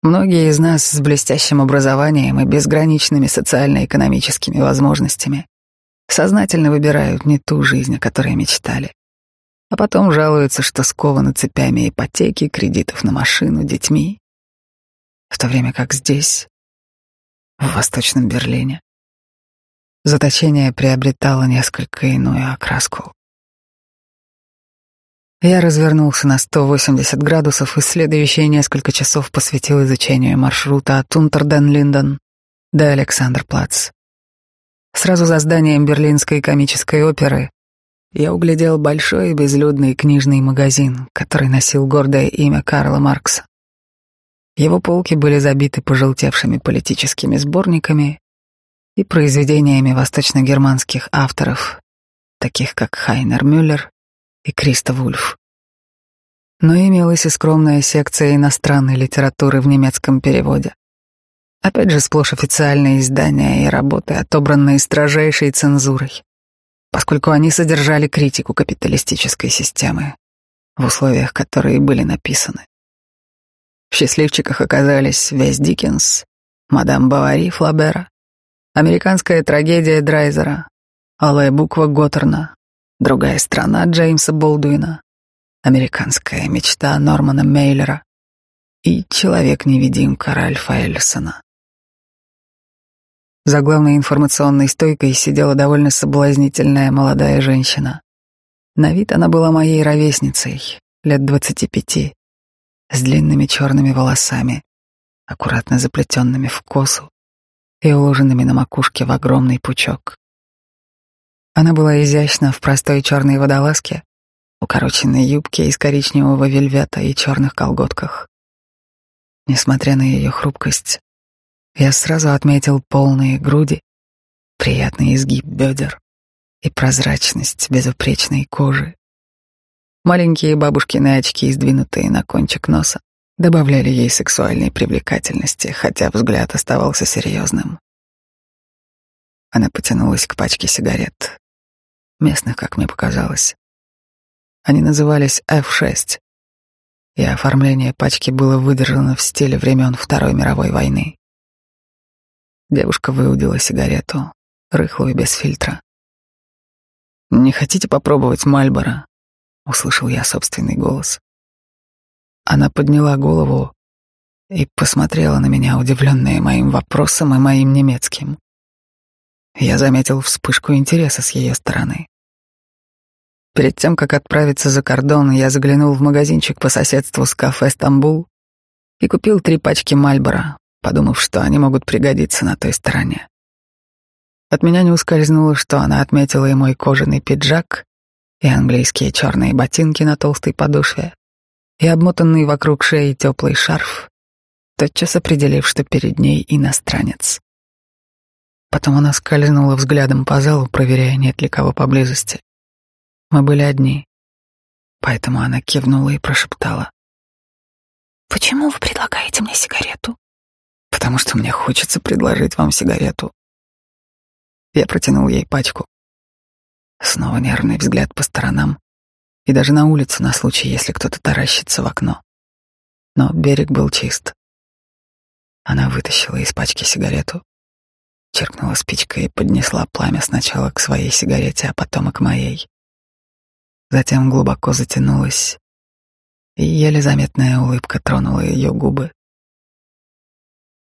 [SPEAKER 1] Многие из нас с блестящим образованием и безграничными социально-экономическими возможностями сознательно выбирают не ту жизнь, о которой мечтали а потом жалуются, что скованы цепями ипотеки, кредитов на машину, детьми. В то время как здесь, в Восточном Берлине, заточение приобретало несколько иную окраску. Я развернулся на 180 градусов и следующие несколько часов посвятил изучению маршрута от Унтерден-Линден до Александр-Плац. Сразу за зданием Берлинской комической оперы я углядел большой безлюдный книжный магазин, который носил гордое имя Карла Маркса. Его полки были забиты пожелтевшими политическими сборниками и произведениями восточно-германских авторов, таких как Хайнер Мюллер и Криста Вульф. Но имелась и скромная секция иностранной литературы в немецком переводе. Опять же, сплошь официальные издания и работы, отобранные строжайшей цензурой поскольку они содержали критику капиталистической системы, в условиях которые были написаны. В счастливчиках оказались весь Диккенс, мадам Бавари Флабера, американская трагедия Драйзера, алая буква Готтерна, другая страна Джеймса Болдуина, американская мечта Нормана Мейлера и человек-невидимка Ральфа Эльсона. За главной информационной стойкой сидела довольно соблазнительная молодая женщина. На вид она была моей ровесницей, лет двадцати пяти, с длинными черными волосами, аккуратно заплетенными в косу и уложенными на макушке в огромный пучок. Она была изящна в простой черной водолазке, укороченной юбке из коричневого вельвета и черных колготках. Несмотря на ее хрупкость, я сразу отметил полные груди, приятный изгиб бедер, и прозрачность безупречной кожи. Маленькие бабушкины очки, сдвинутые на кончик носа, добавляли ей сексуальной привлекательности, хотя взгляд оставался серьезным. Она потянулась к пачке сигарет, местных, как мне показалось. Они назывались F6, и оформление пачки было выдержано в стиле времен Второй мировой войны. Девушка выудила сигарету, рыхлую без фильтра. «Не хотите попробовать Мальбора?» — услышал я собственный голос. Она подняла голову и посмотрела на меня, удивленная моим вопросом и моим немецким. Я заметил вспышку интереса с ее стороны. Перед тем, как отправиться за кордон, я заглянул в магазинчик по соседству с кафе «Стамбул» и купил три пачки Мальбора, подумав, что они могут пригодиться на той стороне. От меня не ускользнуло, что она отметила и мой кожаный пиджак, и английские черные ботинки на толстой подошве, и обмотанный вокруг шеи теплый шарф, тотчас определив, что перед ней иностранец. Потом она скользнула взглядом по залу, проверяя, нет ли кого поблизости. Мы были одни, поэтому она кивнула и прошептала.
[SPEAKER 2] «Почему вы предлагаете мне сигарету?»
[SPEAKER 1] «Потому что мне хочется предложить вам сигарету». Я протянул ей пачку. Снова нервный взгляд по сторонам и даже на улицу на случай, если кто-то таращится в окно. Но берег был чист. Она вытащила из пачки сигарету, черкнула спичкой и поднесла пламя сначала к своей сигарете, а потом и к моей. Затем глубоко затянулась, и еле заметная улыбка тронула ее губы.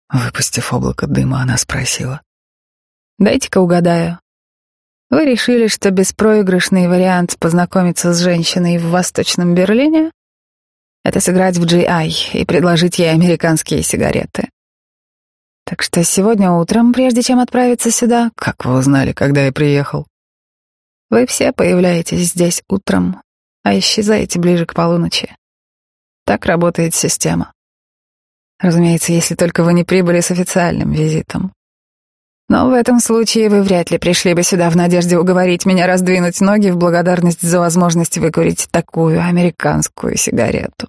[SPEAKER 1] Выпустив облако дыма, она спросила.
[SPEAKER 2] «Дайте-ка угадаю. Вы решили, что беспроигрышный вариант познакомиться с женщиной в Восточном Берлине — это сыграть в GI и предложить ей американские сигареты. Так что сегодня утром, прежде чем отправиться сюда,
[SPEAKER 1] как вы узнали, когда я приехал?
[SPEAKER 2] Вы все появляетесь здесь утром, а исчезаете ближе к полуночи. Так работает система. Разумеется, если только вы не прибыли с официальным визитом. Но в этом случае вы вряд ли пришли бы сюда в надежде уговорить меня раздвинуть ноги в благодарность за возможность выкурить такую американскую сигарету.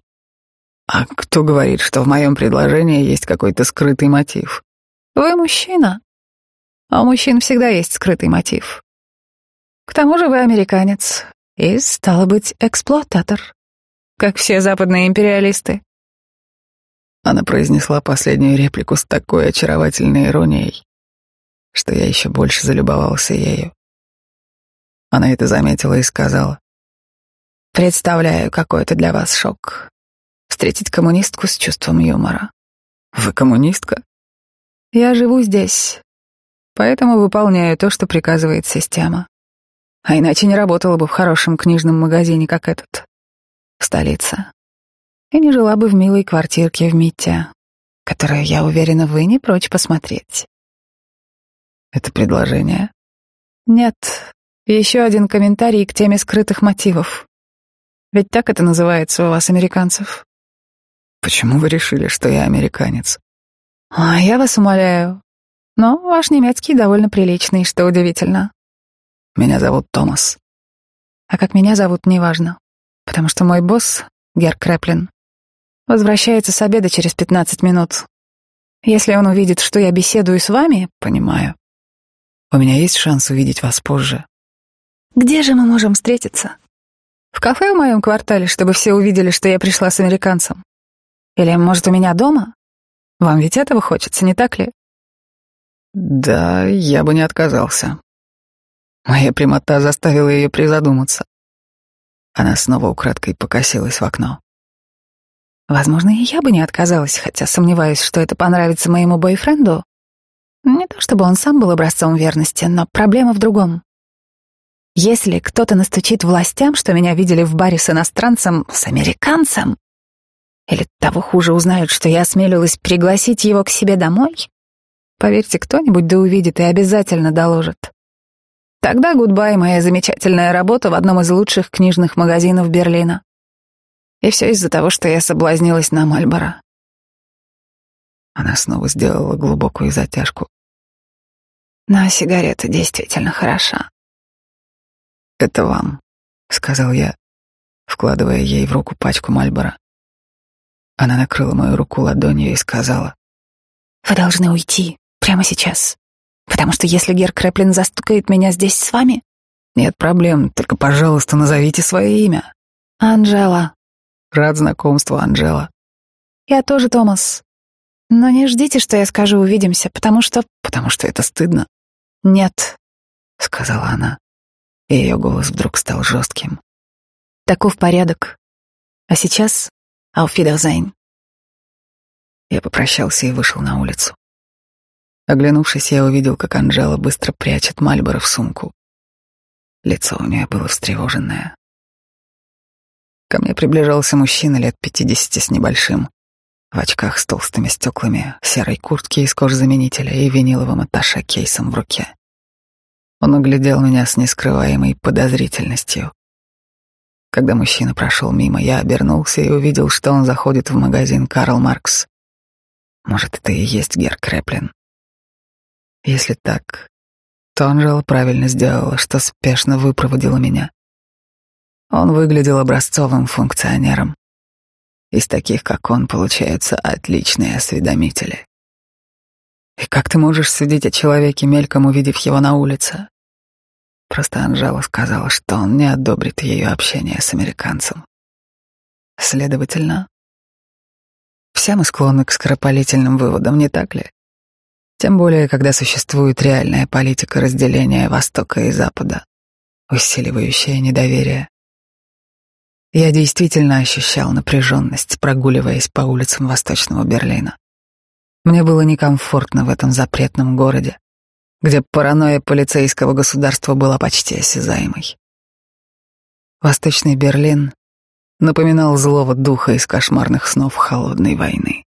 [SPEAKER 1] А кто говорит, что в моем предложении есть какой-то скрытый мотив?
[SPEAKER 2] Вы мужчина. А у мужчин всегда есть скрытый мотив. К тому же вы американец и, стало быть, эксплуататор, как все западные империалисты.
[SPEAKER 1] Она произнесла последнюю реплику с такой очаровательной иронией, что я еще больше залюбовался ею. Она это заметила и сказала. «Представляю, какой это для вас шок. Встретить коммунистку с чувством юмора». «Вы коммунистка?»
[SPEAKER 2] «Я живу здесь, поэтому выполняю то, что приказывает система. А иначе не работала бы в хорошем книжном магазине, как этот, в столице. И не жила бы в милой квартирке в Митте, которую, я уверена, вы не прочь посмотреть.
[SPEAKER 1] Это предложение?
[SPEAKER 2] Нет. Еще один комментарий к теме скрытых мотивов. Ведь так это называется у вас, американцев.
[SPEAKER 1] Почему вы решили, что я американец?
[SPEAKER 2] А я вас умоляю. Но ваш немецкий довольно приличный, что удивительно.
[SPEAKER 1] Меня зовут Томас.
[SPEAKER 2] А как меня зовут, неважно. Потому что мой босс, Гер Крэплин, возвращается с обеда через пятнадцать минут. Если он увидит, что я беседую с вами,
[SPEAKER 1] понимаю. У меня есть шанс увидеть вас позже.
[SPEAKER 2] Где же мы можем встретиться? В кафе в моем квартале, чтобы все увидели, что я пришла с американцем. Или, может, у меня дома? Вам ведь этого хочется, не так ли?
[SPEAKER 1] Да, я бы не отказался. Моя прямота заставила ее призадуматься. Она снова украдкой покосилась в окно.
[SPEAKER 2] Возможно, и я бы не отказалась, хотя сомневаюсь, что это понравится моему бойфренду. Не то чтобы он сам был образцом верности, но проблема в другом. Если кто-то настучит властям, что меня видели в баре с иностранцем, с американцем, или того хуже узнают, что я осмелилась пригласить его к себе домой, поверьте, кто-нибудь да увидит и обязательно доложит. Тогда гудбай моя замечательная работа в одном из лучших книжных магазинов Берлина. И все из-за того, что я соблазнилась на Мальборо.
[SPEAKER 1] Она снова сделала глубокую затяжку.
[SPEAKER 2] Но сигарета действительно хороша.
[SPEAKER 1] «Это вам», — сказал я, вкладывая ей в руку пачку Мальбора. Она накрыла мою руку ладонью и сказала.
[SPEAKER 2] «Вы должны уйти прямо сейчас, потому что если Гер Крэплин застукает меня здесь с вами...»
[SPEAKER 1] «Нет проблем, только, пожалуйста, назовите свое имя».
[SPEAKER 2] «Анжела».
[SPEAKER 1] «Рад знакомству, Анжела».
[SPEAKER 2] «Я тоже Томас. Но не ждите, что я скажу «увидимся», потому что...»
[SPEAKER 1] «Потому что это стыдно».
[SPEAKER 2] «Нет», —
[SPEAKER 1] сказала она, и ее голос вдруг стал жестким.
[SPEAKER 2] «Таков порядок. А сейчас Wiedersehen».
[SPEAKER 1] Я попрощался и вышел на улицу. Оглянувшись, я увидел, как Анжела быстро прячет Мальборо в сумку. Лицо у нее было встревоженное. Ко мне приближался мужчина лет пятидесяти с небольшим, очках с толстыми стеклами, серой куртке из кожзаменителя и виниловым атташе кейсом в руке. Он оглядел меня с нескрываемой подозрительностью. Когда мужчина прошел мимо, я обернулся и увидел, что он заходит в магазин Карл Маркс. Может, это и есть Гер Креплин. Если так, то Анжела правильно сделала, что спешно выпроводила меня. Он выглядел образцовым функционером. Из таких, как он, получаются отличные осведомители. И как ты можешь судить о человеке, мельком увидев его на улице? Просто Анжела сказала, что он не одобрит ее общение с американцем. Следовательно, все мы склонны к скоропалительным выводам, не так ли? Тем более, когда существует реальная политика разделения Востока и Запада, усиливающая недоверие. Я действительно ощущал напряженность, прогуливаясь по улицам Восточного Берлина. Мне было некомфортно в этом запретном городе, где паранойя полицейского государства была почти осязаемой. Восточный Берлин напоминал злого духа из кошмарных снов холодной войны.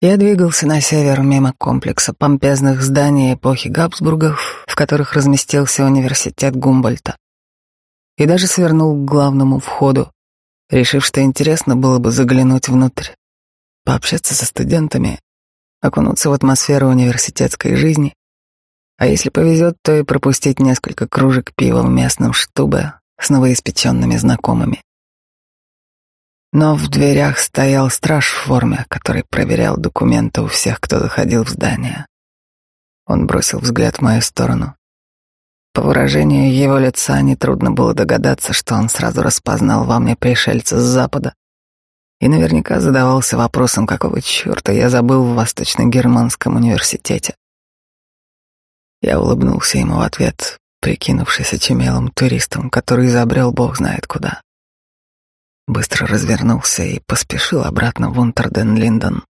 [SPEAKER 1] Я двигался на север мимо комплекса помпезных зданий эпохи Габсбургов, в которых разместился университет Гумбольта и даже свернул к главному входу, решив, что интересно было бы заглянуть внутрь, пообщаться со студентами, окунуться в атмосферу университетской жизни, а если повезет, то и пропустить несколько кружек пива в местном штубе с новоиспеченными знакомыми. Но в дверях стоял страж в форме, который проверял документы у всех, кто заходил в здание. Он бросил взгляд в мою сторону, по выражению его лица нетрудно было догадаться, что он сразу распознал во мне пришельца с запада и наверняка задавался вопросом, какого черта я забыл в Восточно-Германском университете. Я улыбнулся ему в ответ, прикинувшись очумелым туристом, который изобрел бог знает куда. Быстро развернулся и поспешил обратно в Унтерден-Линдон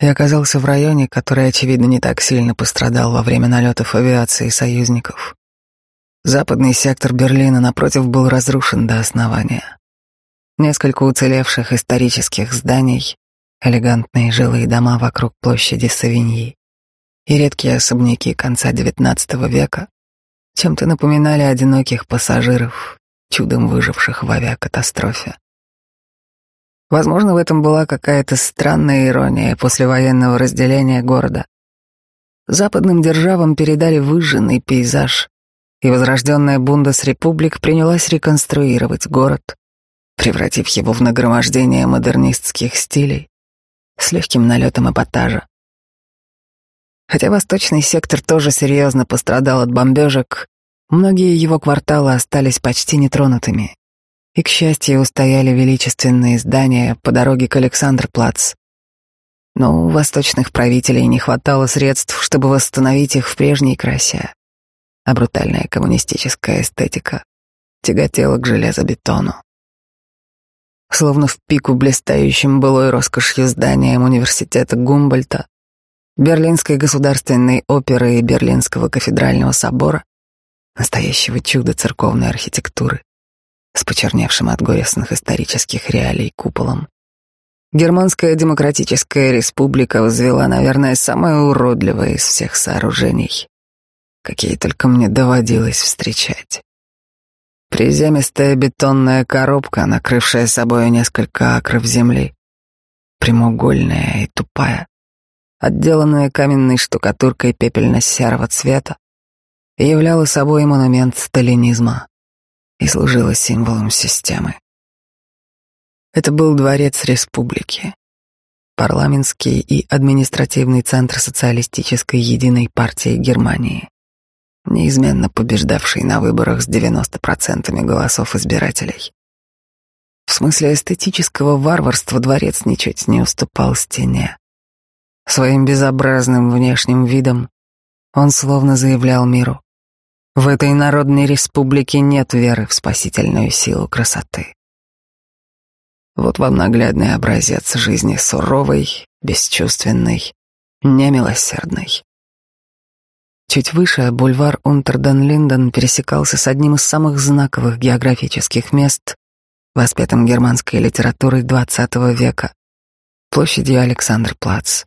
[SPEAKER 1] и оказался в районе, который, очевидно, не так сильно пострадал во время налетов авиации союзников. Западный сектор Берлина, напротив, был разрушен до основания. Несколько уцелевших исторических зданий, элегантные жилые дома вокруг площади Савиньи и редкие особняки конца XIX века чем-то напоминали одиноких пассажиров, чудом выживших в авиакатастрофе. Возможно, в этом была какая-то странная ирония послевоенного разделения города. Западным державам передали выжженный пейзаж, и возрожденная Бундесрепублик принялась реконструировать город, превратив его в нагромождение модернистских стилей с легким налетом эпатажа. Хотя восточный сектор тоже серьезно пострадал от бомбежек, многие его кварталы остались почти нетронутыми и, к счастью, устояли величественные здания по дороге к Александр-Плац. Но у восточных правителей не хватало средств, чтобы восстановить их в прежней красе, а брутальная коммунистическая эстетика тяготела к железобетону. Словно в пику блистающим былой роскошью зданием университета Гумбольта, Берлинской государственной оперы и Берлинского кафедрального собора, настоящего чуда церковной архитектуры, с почерневшим от горестных исторических реалий куполом. Германская демократическая республика возвела, наверное, самое уродливое из всех сооружений, какие только мне доводилось встречать. Приземистая бетонная коробка, накрывшая собой несколько акров земли, прямоугольная и тупая, отделанная каменной штукатуркой пепельно-серого цвета, являла собой монумент сталинизма и служила символом системы. Это был дворец республики, парламентский и административный центр социалистической единой партии Германии, неизменно побеждавший на выборах с 90% голосов избирателей. В смысле эстетического варварства дворец ничуть не уступал стене. Своим безобразным внешним видом он словно заявлял миру, в этой народной республике нет веры в спасительную силу красоты. Вот вам наглядный образец жизни суровой, бесчувственной, немилосердной. Чуть выше бульвар Унтерден-Линден пересекался с одним из самых знаковых географических мест, воспетым германской литературой XX века, площадью Александр-Плац.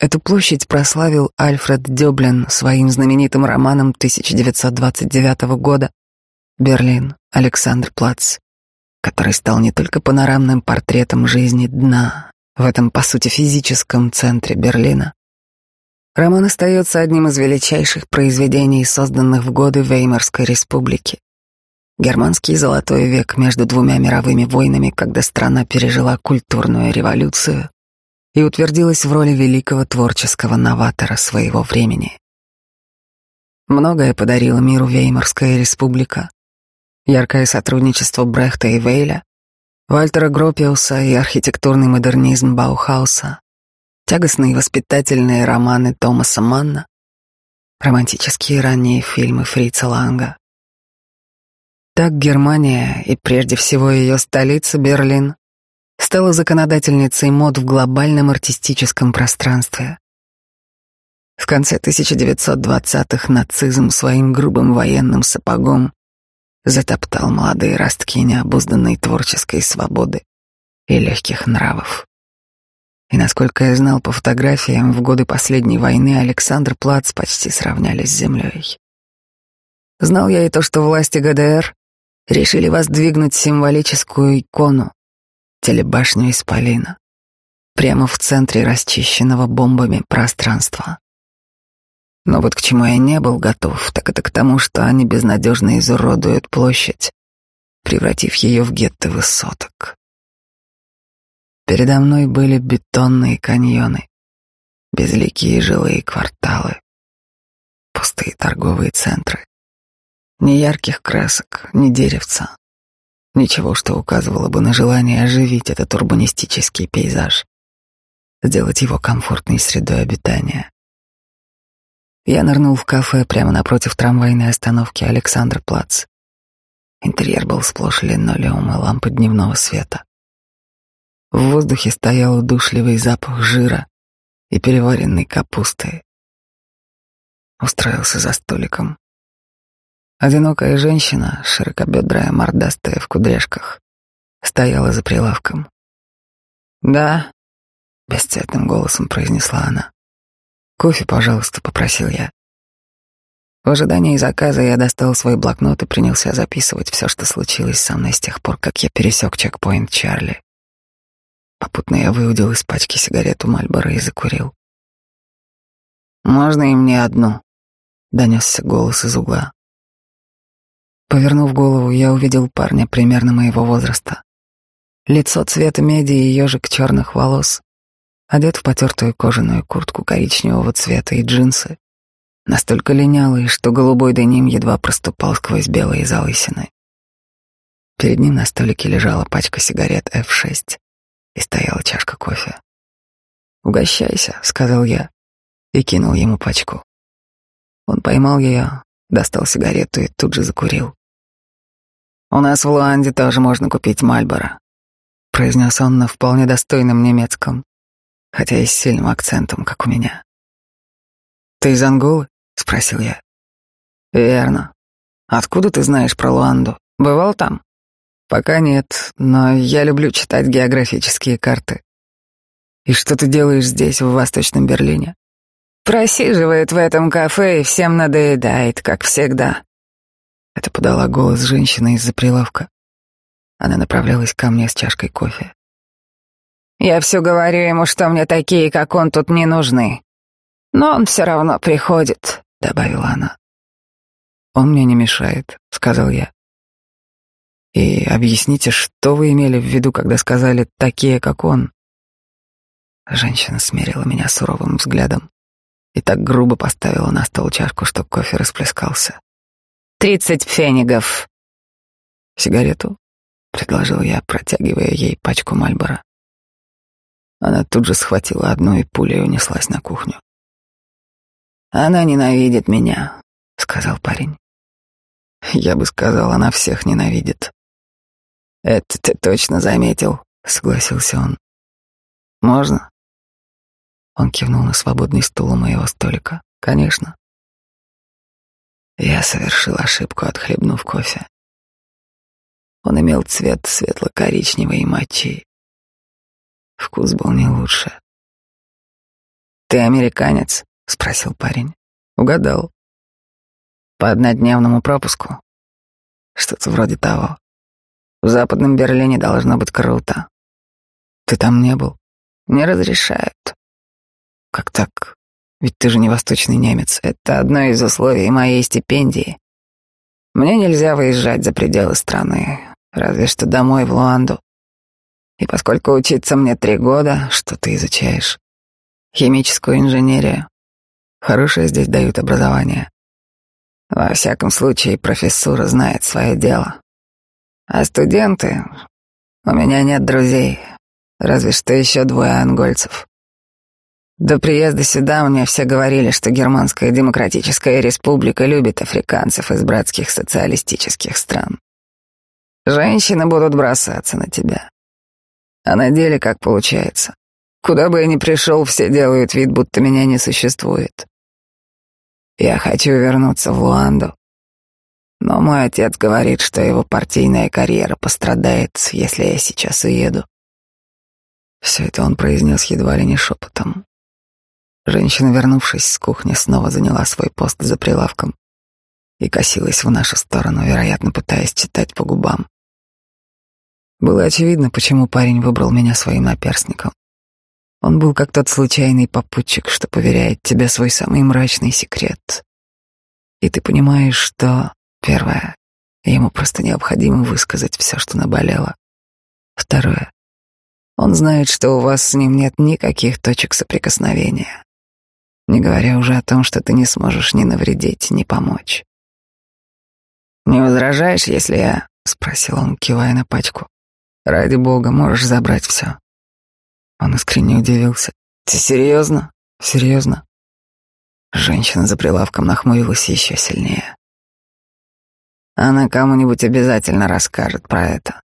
[SPEAKER 1] Эту площадь прославил Альфред Дёблин своим знаменитым романом 1929 года «Берлин. Александр Плац», который стал не только панорамным портретом жизни дна в этом, по сути, физическом центре Берлина. Роман остается одним из величайших произведений, созданных в годы Веймарской республики. Германский золотой век между двумя мировыми войнами, когда страна пережила культурную революцию и утвердилась в роли великого творческого новатора своего времени. Многое подарила миру Веймарская республика. Яркое сотрудничество Брехта и Вейля, Вальтера Гропиуса и архитектурный модернизм Баухауса, тягостные воспитательные романы Томаса Манна, романтические ранние фильмы Фрица Ланга. Так Германия и прежде всего ее столица Берлин стала законодательницей мод в глобальном артистическом пространстве. В конце 1920-х нацизм своим грубым военным сапогом затоптал молодые ростки необузданной творческой свободы и легких нравов. И насколько я знал по фотографиям, в годы последней войны Александр Плац почти сравняли с землей. Знал я и то, что власти ГДР решили воздвигнуть символическую икону телебашню Исполина, прямо в центре расчищенного бомбами пространства. Но вот к чему я не был готов, так это к тому, что они безнадежно изуродуют площадь, превратив ее в гетто высоток. Передо мной были бетонные каньоны, безликие жилые кварталы, пустые торговые центры, ни ярких красок, ни деревца, Ничего, что указывало бы на желание оживить этот урбанистический пейзаж, сделать его комфортной средой обитания. Я нырнул в кафе прямо напротив трамвайной остановки Александр Плац. Интерьер был сплошь линолеум и лампы дневного света. В воздухе стоял удушливый запах жира и переваренной капусты. Устроился за столиком, Одинокая женщина, широкобедрая, мордастая в кудряшках, стояла за прилавком. «Да», — бесцветным голосом произнесла она. «Кофе, пожалуйста», — попросил я. В ожидании заказа я достал свой блокнот и принялся записывать все, что случилось со мной с тех пор, как я пересек чекпоинт Чарли. Попутно я выудил из пачки сигарету Мальборо и закурил. «Можно и мне одну?» — донесся голос из угла. Повернув голову, я увидел парня примерно моего возраста. Лицо цвета меди и ежик черных волос, одет в потертую кожаную куртку коричневого цвета и джинсы, настолько линялые, что голубой деним едва проступал сквозь белые залысины. Перед ним на столике лежала пачка сигарет F6 и стояла чашка кофе. «Угощайся», — сказал я и кинул ему пачку. Он поймал ее, достал сигарету и тут же закурил. У нас в Луанде тоже можно купить Мальборо», — произнес он на вполне достойном немецком, хотя и с сильным акцентом, как у меня. «Ты из Анголы?» — спросил я. «Верно. Откуда ты знаешь про Луанду? Бывал там?» «Пока нет, но я люблю читать географические карты». «И что ты делаешь здесь, в Восточном Берлине?» «Просиживает в этом кафе и всем надоедает, как всегда», это подала голос женщины из-за прилавка. Она направлялась ко мне с чашкой кофе. Я все говорю ему, что мне такие, как он, тут не нужны. Но он все равно приходит, добавила она. «Он мне не мешает», — сказал я. «И объясните, что вы имели в виду, когда сказали «такие, как он»?» Женщина смерила меня суровым взглядом и так грубо поставила на стол чашку, что кофе расплескался.
[SPEAKER 2] «Тридцать пфенигов».
[SPEAKER 1] «Сигарету?» — предложил я, протягивая ей пачку Мальбора. Она тут же схватила одну и пулей унеслась на кухню. «Она ненавидит меня», — сказал парень. «Я бы сказал, она всех ненавидит». «Это ты точно заметил», — согласился он. «Можно?» Он кивнул на свободный стул у моего столика. «Конечно». Я совершил ошибку, отхлебнув кофе. Он имел цвет светло-коричневой мочи. Вкус был не лучше. «Ты американец?» — спросил парень. «Угадал. По однодневному пропуску. Что-то вроде того. В Западном Берлине должно быть круто. Ты там не был? Не разрешают. Как так? Ведь ты же не восточный немец. Это одно из условий моей стипендии. Мне нельзя выезжать за пределы страны, разве что домой в Луанду. И поскольку учиться мне три года, что ты изучаешь? Химическую инженерию. Хорошее здесь дают образование. Во всяком случае, профессура знает свое дело. А студенты... У меня нет друзей, разве что еще двое ангольцев. До приезда сюда мне все говорили, что Германская Демократическая Республика любит африканцев из братских социалистических стран. Женщины будут бросаться на тебя. А на деле как получается? Куда бы я ни пришел, все делают вид, будто меня не существует. Я хочу вернуться в Луанду. Но мой отец говорит, что его партийная карьера пострадает, если я сейчас уеду. Все это он произнес едва ли не шепотом. Женщина, вернувшись с кухни, снова заняла свой пост за прилавком и косилась в нашу сторону, вероятно, пытаясь читать по губам. Было очевидно, почему парень выбрал меня своим наперстником. Он был как тот случайный попутчик, что поверяет тебе свой самый мрачный секрет. И ты понимаешь, что, первое, ему просто необходимо высказать все, что наболело. Второе, он знает, что у вас с ним нет никаких точек соприкосновения, не говоря уже о том, что ты не сможешь ни навредить, ни помочь. «Не возражаешь, если я...» — спросил он, кивая на пачку. Ради бога, можешь забрать все. Он искренне удивился. Ты серьезно? Серьезно? Женщина за прилавком нахмурилась еще сильнее. Она кому-нибудь обязательно расскажет про это.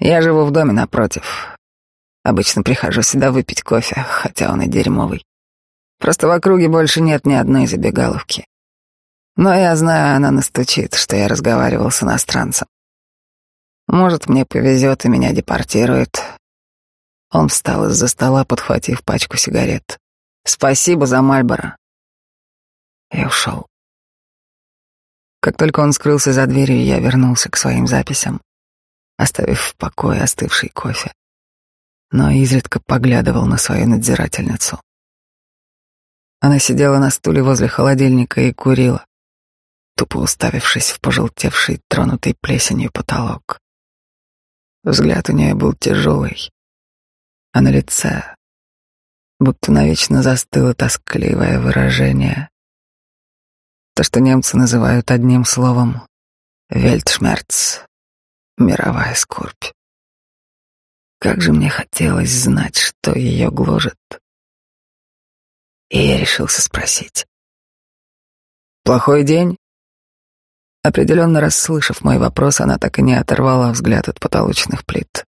[SPEAKER 1] Я живу в доме напротив. Обычно прихожу сюда выпить кофе, хотя он и дерьмовый. Просто в округе больше нет ни одной забегаловки. Но я знаю, она настучит, что я разговаривал с иностранцем. Может, мне повезет и меня депортируют. Он встал из-за стола, подхватив пачку сигарет. Спасибо за Мальборо. И ушел. Как только он скрылся за дверью, я вернулся к своим записям, оставив в покое остывший кофе, но изредка поглядывал на свою надзирательницу. Она сидела на стуле возле холодильника и курила, тупо уставившись в пожелтевший, тронутый плесенью потолок. Взгляд у нее был тяжелый, а на лице будто навечно застыло тоскливое выражение. То, что немцы называют одним словом «вельтшмерц» — мировая скорбь. Как же мне хотелось знать, что ее гложет. И я решился спросить. «Плохой день?» Определенно расслышав мой вопрос, она так и не оторвала взгляд от потолочных плит.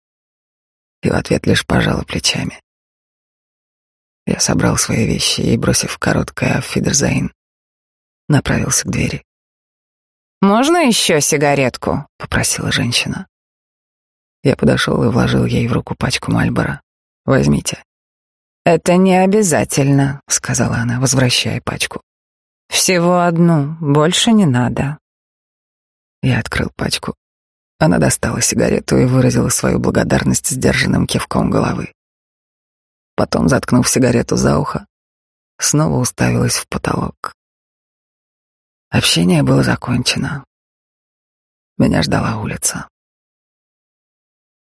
[SPEAKER 1] И в ответ лишь пожала плечами. Я собрал свои вещи и, бросив короткое «Фидерзайн», направился к двери.
[SPEAKER 2] «Можно еще сигаретку?»
[SPEAKER 1] — попросила женщина. Я подошел и вложил ей в руку пачку Мальбора. «Возьмите».
[SPEAKER 2] «Это не обязательно», —
[SPEAKER 1] сказала она, возвращая пачку.
[SPEAKER 2] «Всего одну, больше не надо».
[SPEAKER 1] Я открыл пачку. Она достала сигарету и выразила свою благодарность сдержанным кивком головы. Потом, заткнув сигарету за ухо, снова уставилась в потолок. Общение было закончено. Меня ждала улица.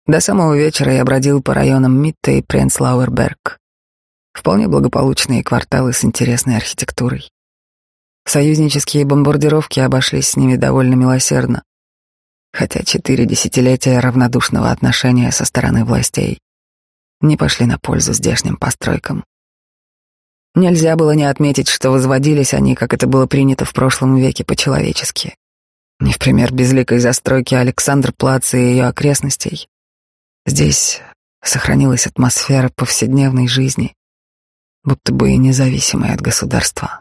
[SPEAKER 1] До самого вечера я бродил по районам Митта и Пренслауэрберг. Вполне благополучные кварталы с интересной архитектурой. Союзнические бомбардировки обошлись с ними довольно милосердно, хотя четыре десятилетия равнодушного отношения со стороны властей не пошли на пользу здешним постройкам. Нельзя было не отметить, что возводились они, как это было принято в прошлом веке, по-человечески. Не в пример безликой застройки Александр Плац и ее окрестностей, Здесь сохранилась атмосфера повседневной жизни, будто бы и независимой от государства.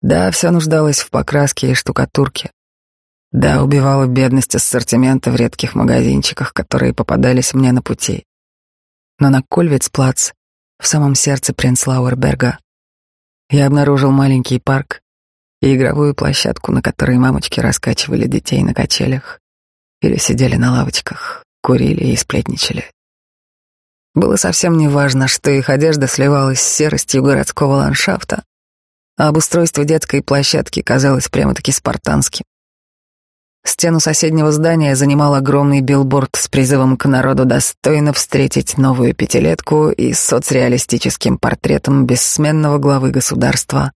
[SPEAKER 1] Да, все нуждалось в покраске и штукатурке. Да, убивала бедность ассортимента в редких магазинчиках, которые попадались мне на пути. Но на Кольвицплац, в самом сердце Принцлауэрберга, я обнаружил маленький парк и игровую площадку, на которой мамочки раскачивали детей на качелях или сидели на лавочках, курили и сплетничали. Было совсем не важно, что их одежда сливалась с серостью городского ландшафта, а обустройство детской площадки казалось прямо-таки спартанским. Стену соседнего здания занимал огромный билборд с призывом к народу достойно встретить новую пятилетку и соцреалистическим портретом бессменного главы государства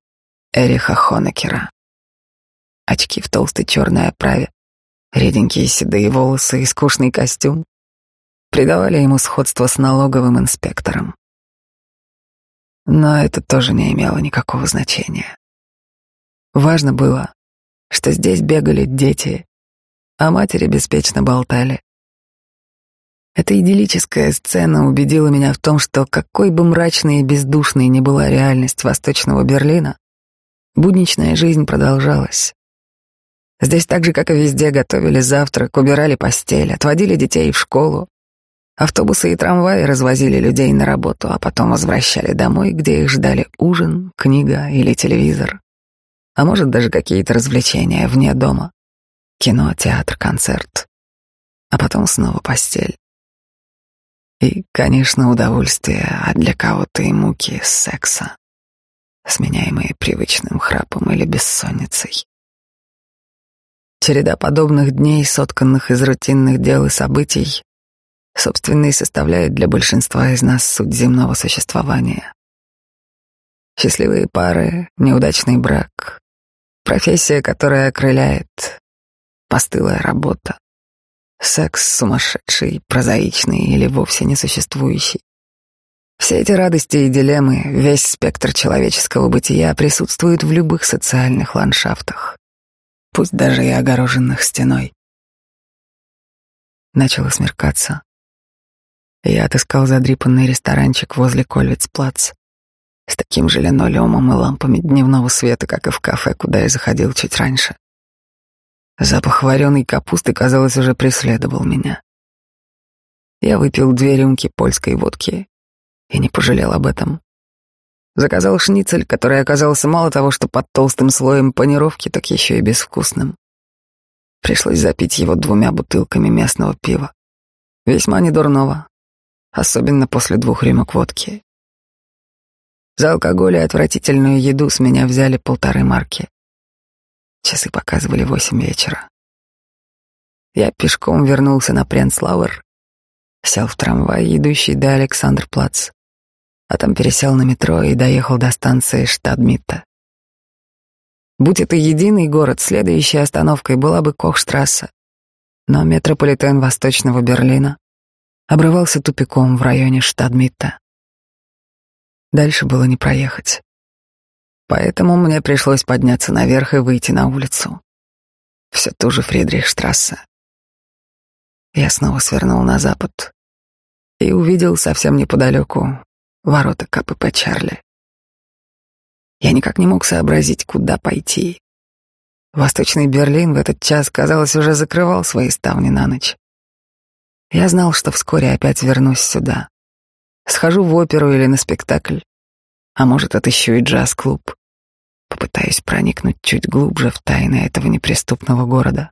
[SPEAKER 1] Эриха Хонекера. Очки в толстой черной оправе, Реденькие седые волосы и скучный костюм придавали ему сходство с налоговым инспектором. Но это тоже не имело никакого значения. Важно было, что здесь бегали дети, а матери беспечно болтали. Эта идиллическая сцена убедила меня в том, что какой бы мрачной и бездушной ни была реальность Восточного Берлина, будничная жизнь продолжалась. Здесь так же, как и везде, готовили завтрак, убирали постель, отводили детей в школу. Автобусы и трамваи развозили людей на работу, а потом возвращали домой, где их ждали ужин, книга или телевизор. А может, даже какие-то развлечения вне дома. Кино, театр, концерт. А потом снова постель. И, конечно, удовольствие, а для кого-то и муки секса, сменяемые привычным храпом или бессонницей. Череда подобных дней, сотканных из рутинных дел и событий, собственно, и составляет для большинства из нас суть земного существования. Счастливые пары, неудачный брак, профессия, которая окрыляет, постылая работа, секс сумасшедший, прозаичный или вовсе несуществующий. Все эти радости и дилеммы, весь спектр человеческого бытия присутствует в любых социальных ландшафтах пусть даже и огороженных стеной. Начало смеркаться. Я отыскал задрипанный ресторанчик возле Кольвицплац с таким же линолеумом и лампами дневного света, как и в кафе, куда я заходил чуть раньше. Запах вареной капусты, казалось, уже преследовал меня. Я выпил две рюмки польской водки и не пожалел об этом. Заказал шницель, который оказался мало того, что под толстым слоем панировки, так еще и безвкусным. Пришлось запить его двумя бутылками местного пива. Весьма недурного, особенно после двух рюмок водки. За алкоголь и отвратительную еду с меня взяли полторы марки. Часы показывали восемь вечера. Я пешком вернулся на Пренслауэр, сел в трамвай, идущий до Александр-Плац а там пересел на метро и доехал до станции Штадмитта. Будь это единый город, следующей остановкой была бы Кохштрассе, но метрополитен Восточного Берлина обрывался тупиком в районе Штадмитта. Дальше было не проехать. Поэтому мне пришлось подняться наверх и выйти на улицу. Все ту же Фридрихштрассе. Я снова свернул на запад и увидел совсем неподалеку ворота КПП Чарли. Я никак не мог сообразить, куда пойти. Восточный Берлин в этот час, казалось, уже закрывал свои ставни на ночь. Я знал, что вскоре опять вернусь сюда. Схожу в оперу или на спектакль, а может, отыщу и джаз-клуб. Попытаюсь проникнуть чуть глубже в тайны этого неприступного города.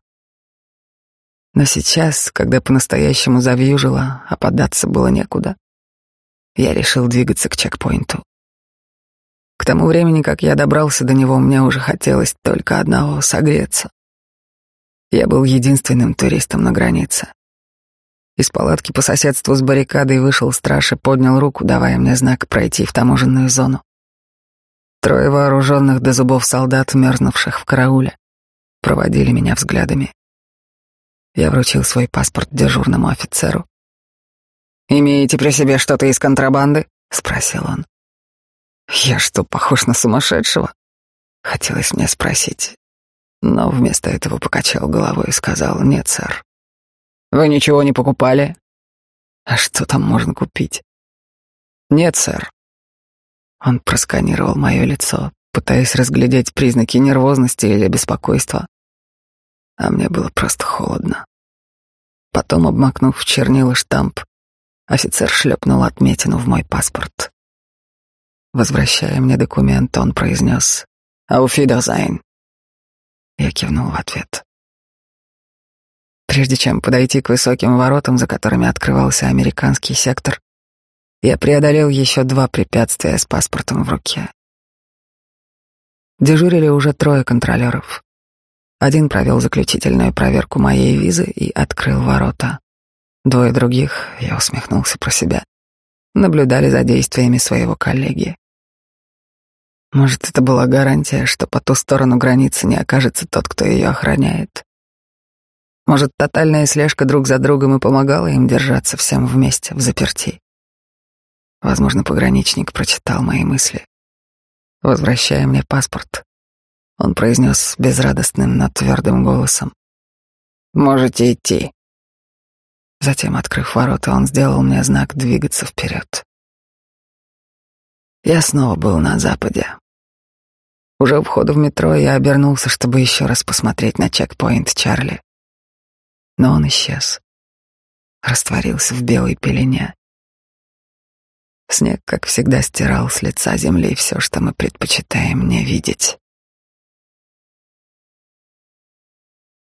[SPEAKER 1] Но сейчас, когда по-настоящему завьюжило, а податься было некуда, я решил двигаться к чекпоинту. К тому времени, как я добрался до него, мне уже хотелось только одного — согреться. Я был единственным туристом на границе. Из палатки по соседству с баррикадой вышел страж и поднял руку, давая мне знак пройти в таможенную зону. Трое вооруженных до зубов солдат, мерзнувших в карауле, проводили меня взглядами. Я вручил свой паспорт дежурному офицеру. «Имеете при себе что-то из контрабанды?» — спросил он. Я что, похож на сумасшедшего? Хотелось мне спросить, но вместо этого покачал головой и сказал, нет, сэр. Вы ничего не покупали? А что там можно купить? Нет, сэр. Он просканировал мое лицо, пытаясь разглядеть признаки нервозности или беспокойства. А мне было просто холодно. Потом, обмакнув в чернила штамп, офицер шлепнул отметину в мой паспорт. Возвращая мне документ, он произнес «Auf Wiedersehen». Я кивнул в ответ. Прежде чем подойти к высоким воротам, за которыми открывался американский сектор, я преодолел еще два препятствия с паспортом в руке. Дежурили уже трое контролеров. Один провел заключительную проверку моей визы и открыл ворота. Двое других, я усмехнулся про себя, наблюдали за действиями своего коллеги. Может, это была гарантия, что по ту сторону границы не окажется тот, кто ее охраняет. Может, тотальная слежка друг за другом и помогала им держаться всем вместе, в заперти. Возможно, пограничник прочитал мои мысли. Возвращая мне паспорт, он произнес безрадостным, но твердым голосом. «Можете идти». Затем, открыв ворота, он сделал мне знак двигаться вперед. Я снова был на западе. Уже у входа в метро я обернулся, чтобы еще раз посмотреть на чекпоинт Чарли. Но он исчез. Растворился в белой пелене. Снег, как всегда, стирал с лица земли все, что мы предпочитаем не видеть.